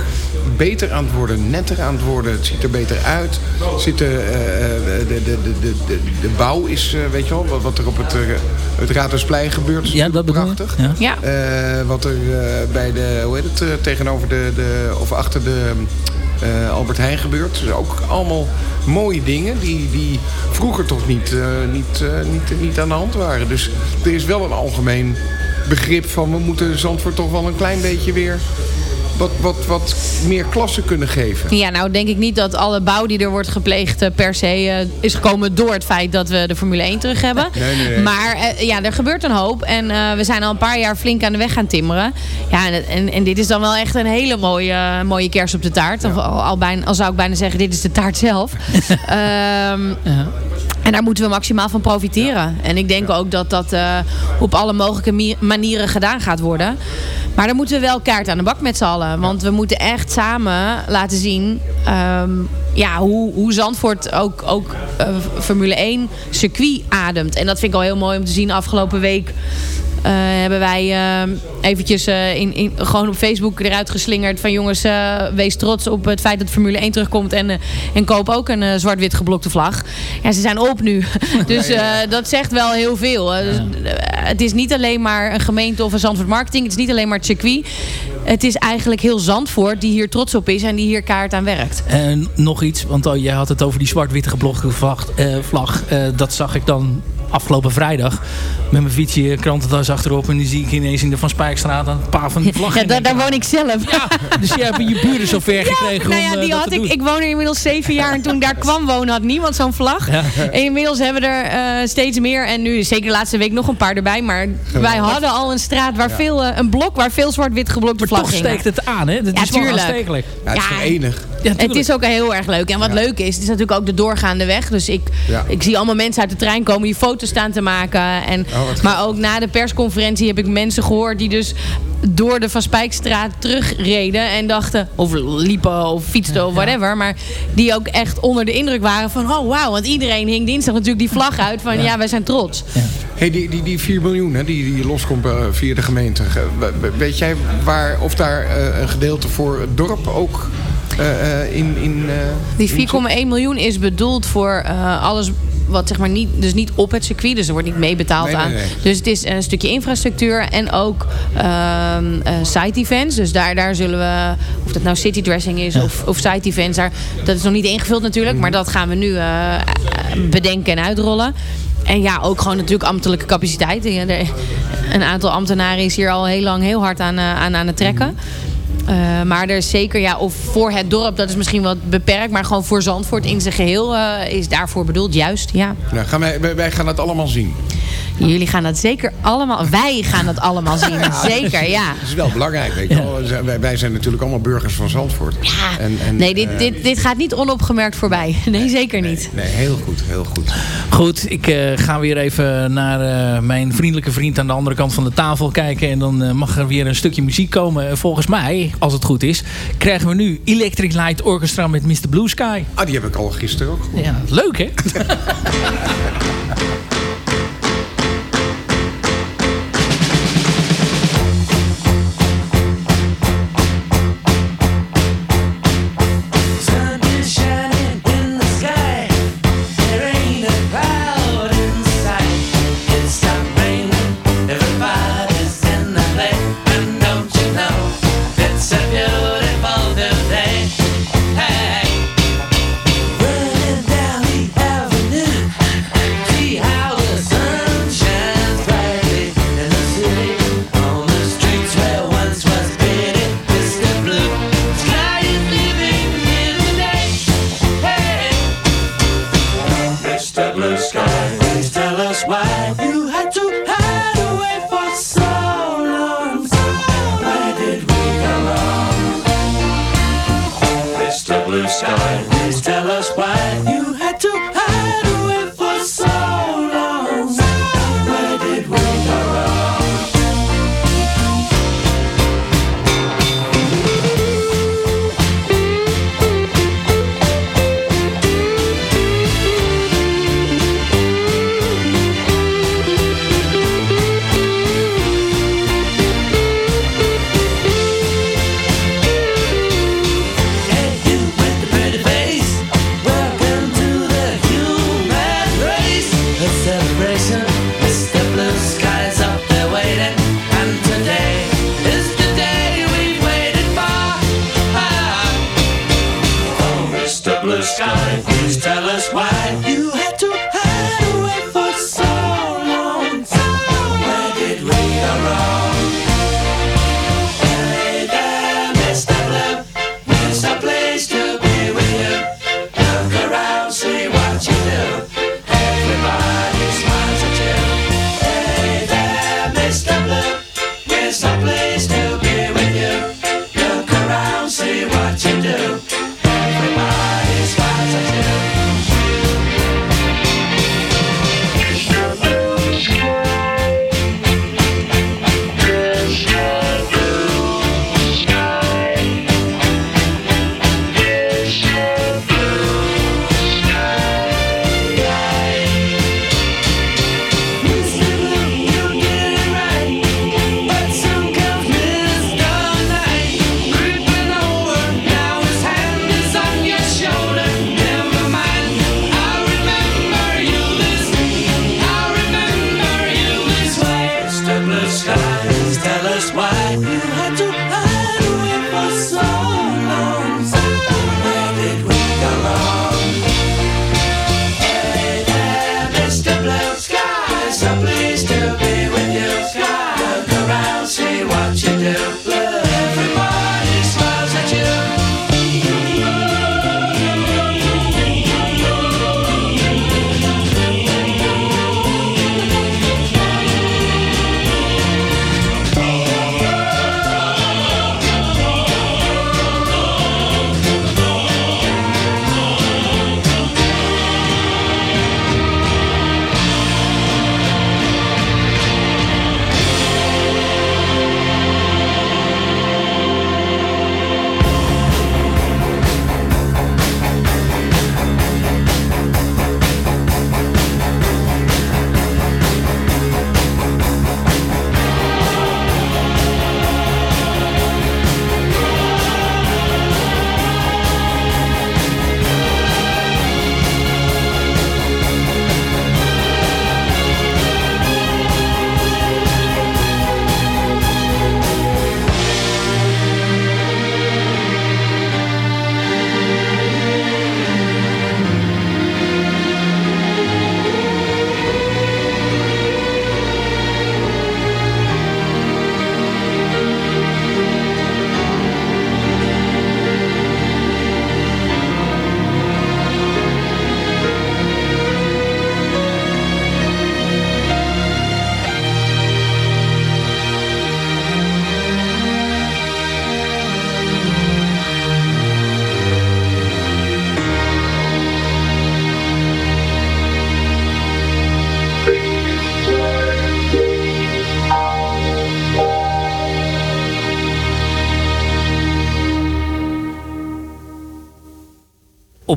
beter aan het worden, netter aan het worden. Het ziet er beter uit. Zit er, eh, eh, de, de, de, de, de, de bouw is, eh, weet je wel, wat, wat er op het, eh, het Raadhuisplein gebeurt. is Ja, dat prachtig. Ja. Ja. Eh, wat er eh, bij de, hoe heet het, tegenover de, de, of achter de eh, Albert Heijn gebeurt. Dus ook allemaal mooie dingen die, die vroeger toch niet, eh, niet, eh, niet, niet aan de hand waren. Dus er is wel een algemeen begrip van we moeten Zandvoort toch wel een klein beetje weer wat, wat, wat meer klasse kunnen geven. Ja, nou denk ik niet dat alle bouw die er wordt gepleegd eh, per se eh, is gekomen door het feit dat we de Formule 1 terug hebben. Nee, nee, nee. Maar eh, ja, er gebeurt een hoop en eh, we zijn al een paar jaar flink aan de weg gaan timmeren. Ja, en, en, en dit is dan wel echt een hele mooie, mooie kers op de taart. Of al, al, bijna, al zou ik bijna zeggen, dit is de taart zelf. Ehm, En daar moeten we maximaal van profiteren. En ik denk ook dat dat eh, op alle mogelijke manieren gedaan gaat worden. Maar dan moeten we wel kaart aan de bak met z'n allen. Want we moeten echt samen laten zien ehm, ja, hoe, hoe Zandvoort ook, ook eh, Formule 1 circuit ademt. En dat vind ik al heel mooi om te zien. Afgelopen week hebben wij eh, eventjes eh, in, in, gewoon op Facebook eruit geslingerd van jongens, eh, wees trots op het feit dat Formule 1 terugkomt en, eh, en koop ook een eh, zwart-wit geblokte vlag. Ja, ze zijn op nu. dus eh, dat zegt wel heel veel. Eh, dus, eh, het is niet alleen maar een gemeente of een Zandvoort marketing. Het is niet alleen maar het circuit. Het is eigenlijk heel Zandvoort die hier trots op is en die hier kaart aan werkt. En nog iets, want oh, jij had het over die zwart-witte geblokte vlag. eh, vlag. Eh, dat zag ik dan afgelopen vrijdag. Met mijn fietsje, krantentas achterop. En die zie ik ineens in de Van Spijkstraat een paar van die vlaggen. Ja, daar, daar woon ik zelf. Dus jij hebt je buren zo ver gekregen nou ja, eh, die had ik, ik woon er inmiddels zeven jaar en toen ik daar kwam wonen had niemand zo'n vlag. Ja. En inmiddels hebben we er eh, steeds meer en nu zeker de laatste week nog een paar erbij. Maar wij hadden al een straat waar veel, eh, een blok waar veel zwart-wit geblokte Maar toch vlaggen steekt het aan, hè? Dat Ja, is wel tuurlijk. aanstekelijk. Ja, het is Ja. verenigd. het is ook heel erg leuk. En wat leuk is, het is natuurlijk ook de doorgaande weg. Dus ik, Ja. ik zie allemaal mensen uit de trein komen die foto's foto's staan te maken. En, Oh, maar ook na de persconferentie heb ik mensen gehoord die dus door de Van Spijkstraat terugreden. En dachten, of liepen of fietsten of whatever. Maar die ook echt onder de indruk waren van, oh wauw. Want iedereen hing dinsdag natuurlijk die vlag uit van, ja, wij zijn trots. Hey, die, die, die 4 miljoen hè, die, die loskomt eh, via de gemeente. Ge- we- Weet jij waar, of daar eh, een gedeelte voor het dorp ook eh, eh, in... in eh, Die in 4,1 miljoen is bedoeld voor eh, alles wat zeg maar niet, dus niet op het circuit, dus er wordt niet meebetaald Nee, aan. nee. Dus het is een stukje infrastructuur en ook ehm, eh, site events. Dus daar, daar zullen we, of dat nou city dressing is of, of site events, daar, dat is nog niet ingevuld natuurlijk, Mhm. maar dat gaan we nu eh, eh, bedenken en uitrollen. En ja, ook gewoon natuurlijk ambtelijke capaciteit. Een aantal ambtenaren is hier al heel lang heel hard aan, aan, aan het trekken. Mhm. Uh, maar er is zeker, ja, of voor het dorp, dat is misschien wat beperkt. Maar gewoon voor Zandvoort in zijn geheel uh, is daarvoor bedoeld, juist, ja. Nou, gaan wij, gaan dat allemaal zien. Jullie gaan dat zeker allemaal, wij gaan dat allemaal zien. zeker, ja. Dat is wel belangrijk, weet je wel. Wij, wij zijn natuurlijk allemaal burgers van Zandvoort. Ja. En, en, nee, dit, eh, dit, dit gaat niet onopgemerkt voorbij. Nee, zeker niet. Nee, heel goed, heel goed. Goed, ik uh, ga weer even naar uh, mijn vriendelijke vriend aan de andere kant van de tafel kijken. En dan uh, mag er weer een stukje muziek komen. Volgens mij, als het goed is, krijgen we nu Electric Light Orchestra met Mr. Blue Sky. Ah, die heb ik al gisteren ook gehoord. Ja, leuk hè?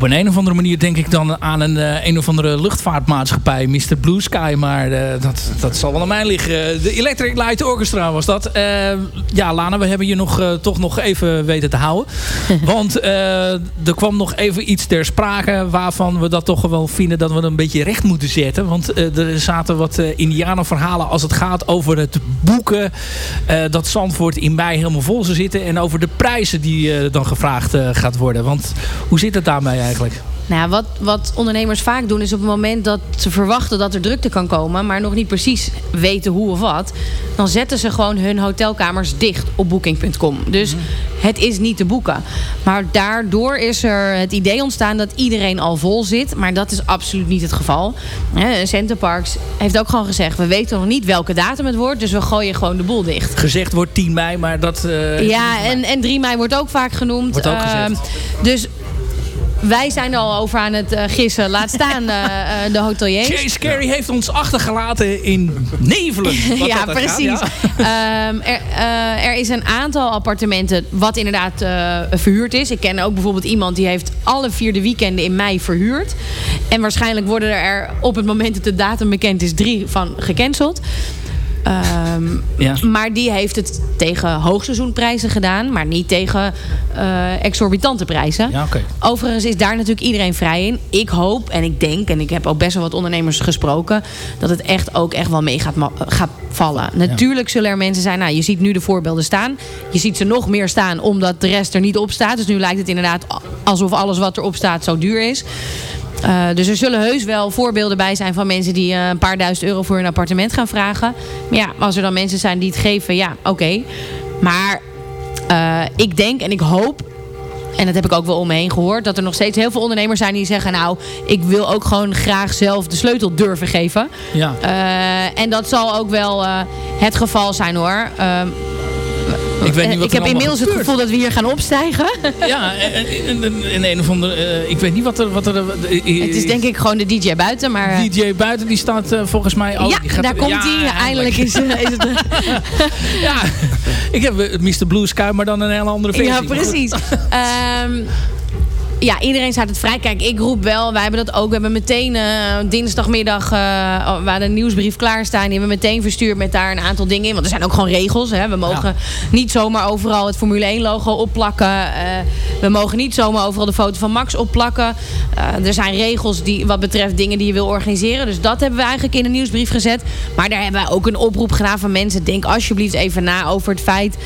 op een, een of andere manier denk ik dan aan een, eh, een of andere luchtvaartmaatschappij, Mr. Blue Sky. Maar eh, dat, dat zal wel aan mij liggen. De Electric Light Orchestra was dat. Eh, ja, Lana, we hebben je nog, toch nog even weten te houden. Want er kwam nog even iets ter sprake waarvan we dat toch wel vinden dat we het een beetje recht moeten zetten. Want er zaten wat uh, indianenverhalen als het gaat over het boeken. dat Zandvoort in mei helemaal vol zou zitten. En over de prijzen die dan gevraagd gaat worden. Want hoe zit het daarmee eigenlijk? Nou, wat, wat ondernemers vaak doen is op het moment dat ze verwachten dat er drukte kan komen, maar nog niet precies weten hoe of wat, dan zetten ze gewoon hun hotelkamers dicht op booking.com. Dus het is niet te boeken. Maar daardoor is er het idee ontstaan dat iedereen al vol zit, maar dat is absoluut niet het geval. Hè, Centerparks heeft ook gewoon gezegd, we weten nog niet welke datum het wordt, dus we gooien gewoon de boel dicht. Gezegd wordt 10 mei, maar dat... eh, Ja, en, en 3 mei wordt ook vaak genoemd. Wordt ook gezegd. Ehm, dus wij zijn er al over aan het eh, gissen. Laat staan eh, eh, de hoteliers. Chase Carey heeft ons achtergelaten in nevelen. wat ja, dat gaat, precies. ja. Ehm, er, er is een aantal appartementen wat inderdaad verhuurd is. Ik ken ook bijvoorbeeld iemand die heeft alle vierde weekenden in mei verhuurd. En waarschijnlijk worden er op het moment dat de datum bekend is drie van gecanceld. Ehm, Ja. Maar die heeft het tegen hoogseizoenprijzen gedaan, maar niet tegen eh, exorbitante prijzen. Ja. Overigens is daar natuurlijk iedereen vrij in. Ik hoop en ik denk, en ik heb ook best wel wat ondernemers gesproken, dat het echt ook echt wel mee gaat vallen. Natuurlijk zullen er mensen zijn, nou je ziet nu de voorbeelden staan. Je ziet ze nog meer staan omdat de rest er niet op staat. Dus nu lijkt het inderdaad alsof alles wat erop staat zo duur is. Eh, dus er zullen heus wel voorbeelden bij zijn van mensen die eh, een paar duizend euro voor hun appartement gaan vragen. Maar ja, als er dan mensen zijn die het geven, ja, oké. Maar eh, ik denk en ik hoop en dat heb ik ook wel om me heen gehoord. Dat er nog steeds heel veel ondernemers zijn die zeggen... nou, ik wil ook gewoon graag zelf de sleutel durven geven. Ja. En dat zal ook wel het geval zijn hoor. Ik weet niet eh, wat ik heb inmiddels het gevoel dat we hier gaan opstijgen. Ja, en, en- en een of andere... eh, ik weet niet wat er... Wat er eh, het is denk ik gewoon de DJ buiten. Maar, eh, DJ buiten, die staat eh, volgens mij... Oh, ja, die gaat- daar komt Ja, hij. Eindelijk is, eh, is het... ja, ik heb eh, Mr. Blue Sky, maar dan een hele andere versie. Ja, precies. Ehm, ja, iedereen staat het vrij. Kijk, ik roep wel. Wij hebben dat ook. We hebben meteen eh, dinsdagmiddag uh, waar de nieuwsbrief klaarstaan. Die hebben we meteen verstuurd met daar een aantal dingen in. Want er zijn ook gewoon regels. Hè. We mogen niet zomaar overal het Formule 1 logo opplakken. Uh, we mogen niet zomaar overal de foto van Max opplakken. Uh, er zijn regels die, wat betreft dingen die je wil organiseren. Dus dat hebben we eigenlijk in een nieuwsbrief gezet. Maar daar hebben wij ook een oproep gedaan van mensen. Denk alsjeblieft even na over het feit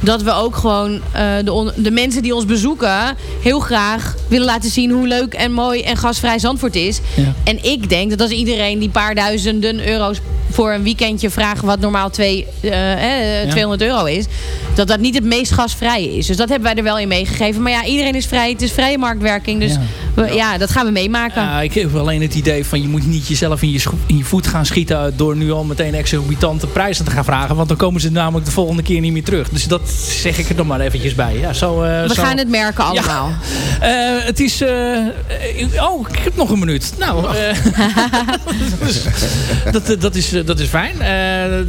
dat we ook gewoon uh, de, de, mensen die ons bezoeken heel graag willen laten zien hoe leuk en mooi en gasvrij Zandvoort is. Ja. En ik denk dat als iedereen die paar duizenden euro's voor een weekendje vragen wat normaal twee, uh, eh, 200 ja. euro is, dat dat niet het meest gasvrij is. Dus dat hebben wij er wel in meegegeven. Maar ja, iedereen is vrij. Het is vrije marktwerking. Dus ja, we, ja dat gaan we meemaken. Ja, ik heb alleen het idee van je moet niet jezelf in je, in je voet gaan schieten door nu al meteen exorbitante prijzen te gaan vragen. Want dan komen ze namelijk de volgende keer niet meer terug. Dus dat zeg ik er nog maar eventjes bij. Ja, zo, uh, we zo. gaan het merken allemaal. Ja. Uh, het is... Uh, oh, ik heb nog een minuut. Nou, dus, dat, dat, is, dat is fijn.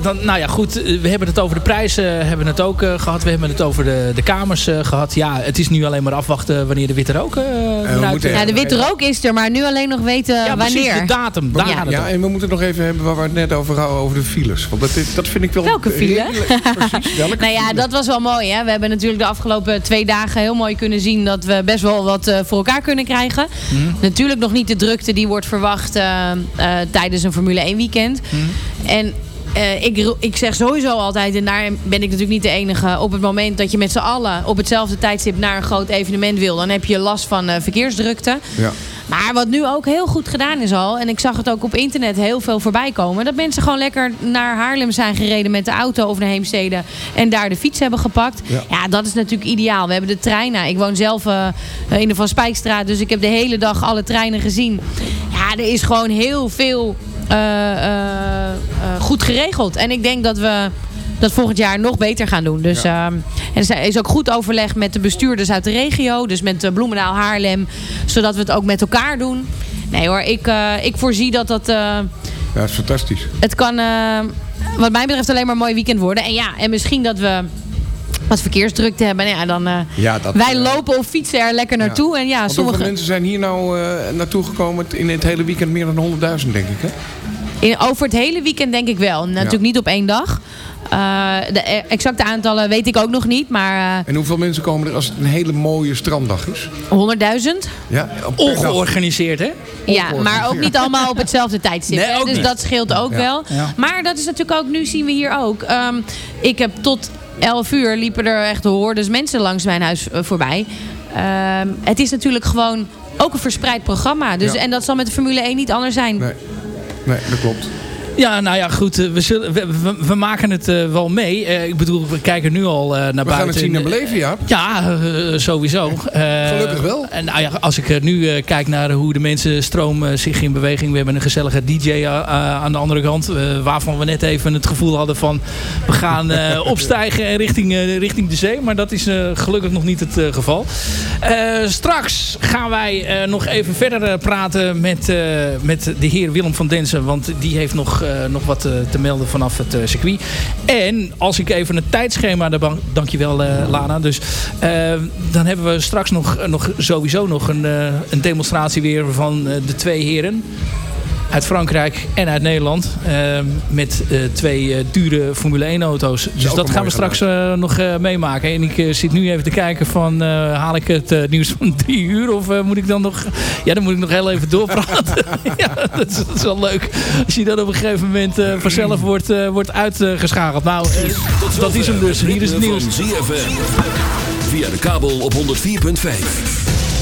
dan, nou ja, goed. We hebben het over de prijzen hebben het ook gehad. We hebben het over de, de kamers gehad. Ja, het is nu alleen maar afwachten wanneer de witte rook eruit... ja, de witte rook is er, maar nu alleen nog weten ja, wanneer. Precies, de datum. Daar ja, ja en we moeten het nog even hebben waar we het net over hadden, over de files. Want dat, dat vind ik wel... Welke file? Precies, welke nou ja, dat was wel mooi. Hè? We hebben natuurlijk de afgelopen twee dagen heel mooi kunnen zien dat we best wel wat uh, voor elkaar kunnen krijgen. Mm. Natuurlijk nog niet de drukte die wordt verwacht uh, uh, tijdens een Formule 1 weekend. Mm. En uh, ik, ik zeg sowieso altijd, en daar ben ik natuurlijk niet de enige... op het moment dat je met z'n allen op hetzelfde tijdstip naar een groot evenement wil... dan heb je last van uh, verkeersdrukte. Ja. Maar wat nu ook heel goed gedaan is al... en ik zag het ook op internet heel veel voorbij komen... dat mensen gewoon lekker naar Haarlem zijn gereden met de auto of naar Heemstede... en daar de fiets hebben gepakt. Ja, ja dat is natuurlijk ideaal. We hebben de treinen. Ik woon zelf uh, in de Van Spijkstraat... dus ik heb de hele dag alle treinen gezien. Ja, er is gewoon heel veel goed geregeld. En ik denk dat we dat volgend jaar nog beter gaan doen. Dus, ja. en er is ook goed overleg met de bestuurders uit de regio. Dus met Bloemendaal, Haarlem. Zodat we het ook met elkaar doen. Nee hoor, ik, uh, ik voorzie dat dat... Uh, ja, dat is fantastisch. Het kan wat mij betreft alleen maar een mooi weekend worden. En ja, en misschien dat we wat verkeersdrukte hebben. Nou ja, dan, eh, Ja, dat, wij eh, lopen of fietsen er lekker naartoe. En ja, Want sommige... hoeveel mensen zijn hier nou eh, naartoe gekomen in het hele weekend? Meer dan 100.000 denk ik, hè? In, over het hele weekend denk ik wel. Natuurlijk niet op één dag. Eh, de exacte aantallen weet ik ook nog niet. Maar En hoeveel mensen komen er als het een hele mooie stranddag is? eh 100.000. Ja. Ongeorganiseerd, hè? Ja, maar ook niet allemaal op hetzelfde tijdstip. Nee, dus niet. dat scheelt ook Ja. wel. Ja. Maar dat is natuurlijk ook, nu zien we hier ook. Ehm, ik heb tot 11 uur liepen er echt hordes mensen langs mijn huis eh, voorbij. Ehm, het is natuurlijk gewoon ook een verspreid programma. Dus, Ja. En dat zal met de Formule 1 niet anders zijn. Nee, nee dat klopt. Ja, nou ja, goed. eh, We, zullen, we, we, we maken het eh, wel mee. Eh, ik bedoel, we kijken nu al naar buiten. gaan het zien en beleven, ja. Ja, sowieso. Gelukkig wel. En nou ja, als ik nu kijk naar hoe de mensen stroom zich in beweging. We hebben een gezellige DJ aan de andere kant. waarvan we net even het gevoel hadden van... We gaan opstijgen richting, richting de zee. Maar dat is gelukkig nog niet het geval. Straks gaan wij nog even verder praten met, met de heer Willem van Densen. Want die heeft nog, nog wat eh, te melden vanaf het eh, circuit. En als ik even het tijdschema... Daar ban- dankjewel eh Lana. Dus eh, dan hebben we straks nog, nog sowieso nog een, eh, een demonstratie weer van eh, de twee heren uit Frankrijk en uit Nederland. eh, met eh, twee eh, dure Formule 1 auto's. Dus dat gaan we straks eh, nog eh, meemaken. En ik eh, zit nu even te kijken van eh, haal ik het eh, nieuws van drie uur of moet ik dan nog... Ja, dan moet ik nog heel even doorpraten. ja, dat is, dat is wel leuk. Als je dan op een gegeven moment eh, vanzelf wordt, eh, wordt uitgeschakeld. Nou, dat is hem dus. Hier is het nieuws. Via de kabel op 104.5.